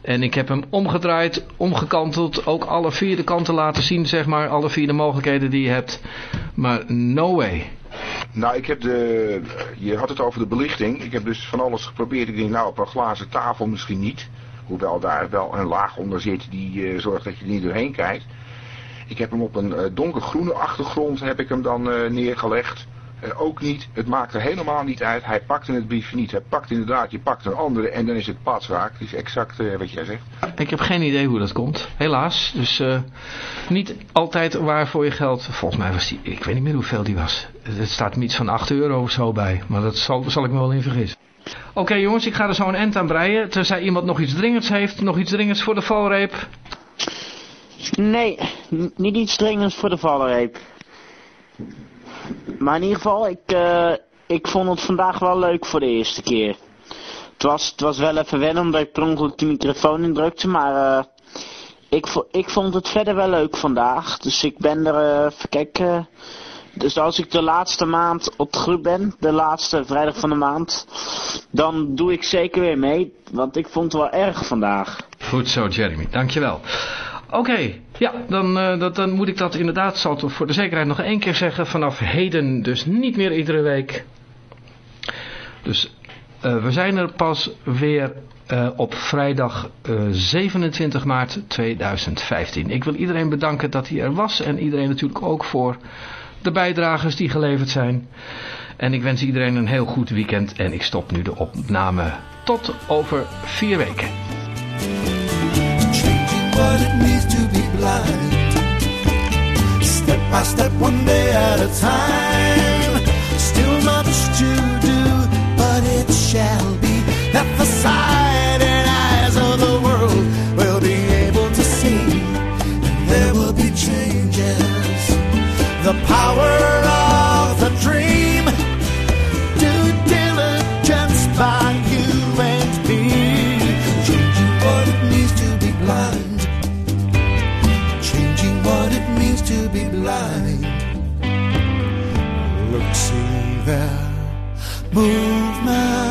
En ik heb hem omgedraaid, omgekanteld, ook alle vier de kanten laten zien, zeg maar. Alle vier de mogelijkheden die je hebt. Maar no way. Nou, ik heb de... Je had het over de belichting. Ik heb dus van alles geprobeerd. Ik denk, nou, op een glazen tafel misschien niet. Hoewel daar wel een laag onder zit die zorgt dat je er niet doorheen kijkt. Ik heb hem op een uh, donkergroene achtergrond heb ik hem dan uh, neergelegd. Uh, ook niet. Het maakt er helemaal niet uit. Hij pakte het briefje niet. Hij pakt inderdaad, je pakt een andere en dan is het patsraak. Dat is exact wat jij zegt. Ik heb geen idee hoe dat komt. Helaas. Dus niet altijd waar voor je geld. Volgens mij was die, ik weet niet meer hoeveel die was. Het staat iets van 8 euro of zo bij. Maar dat zal, zal ik me wel in vergissen. Oké jongens, ik ga er zo een end aan breien. Tenzij iemand nog iets dringends heeft. Nog iets dringends voor de valreep. Nee, niet iets dringends voor de valreep. Maar in ieder geval, ik, uh, ik vond het vandaag wel leuk voor de eerste keer. Het was, het was wel even wennen omdat ik per ongeluk de microfoon indrukte, maar uh, ik, ik vond het verder wel leuk vandaag. Dus ik ben er, uh, kijk, dus als ik de laatste maand op de groep ben, de laatste vrijdag van de maand, dan doe ik zeker weer mee, want ik vond het wel erg vandaag. Goed zo Jeremy, dankjewel. Oké, ja, dan, dat, dan moet ik dat inderdaad, zal het voor de zekerheid nog één keer zeggen. Vanaf heden dus niet meer iedere week. Dus uh, we zijn er pas weer uh, op vrijdag 27 maart 2015. Ik wil iedereen bedanken dat hij er was. En iedereen natuurlijk ook voor de bijdragers die geleverd zijn. En ik wens iedereen een heel goed weekend. En ik stop nu de opname. Tot over vier weken. What it means to be blind. Step by step, one day at a time. Still much to do, but it shall be that the movement.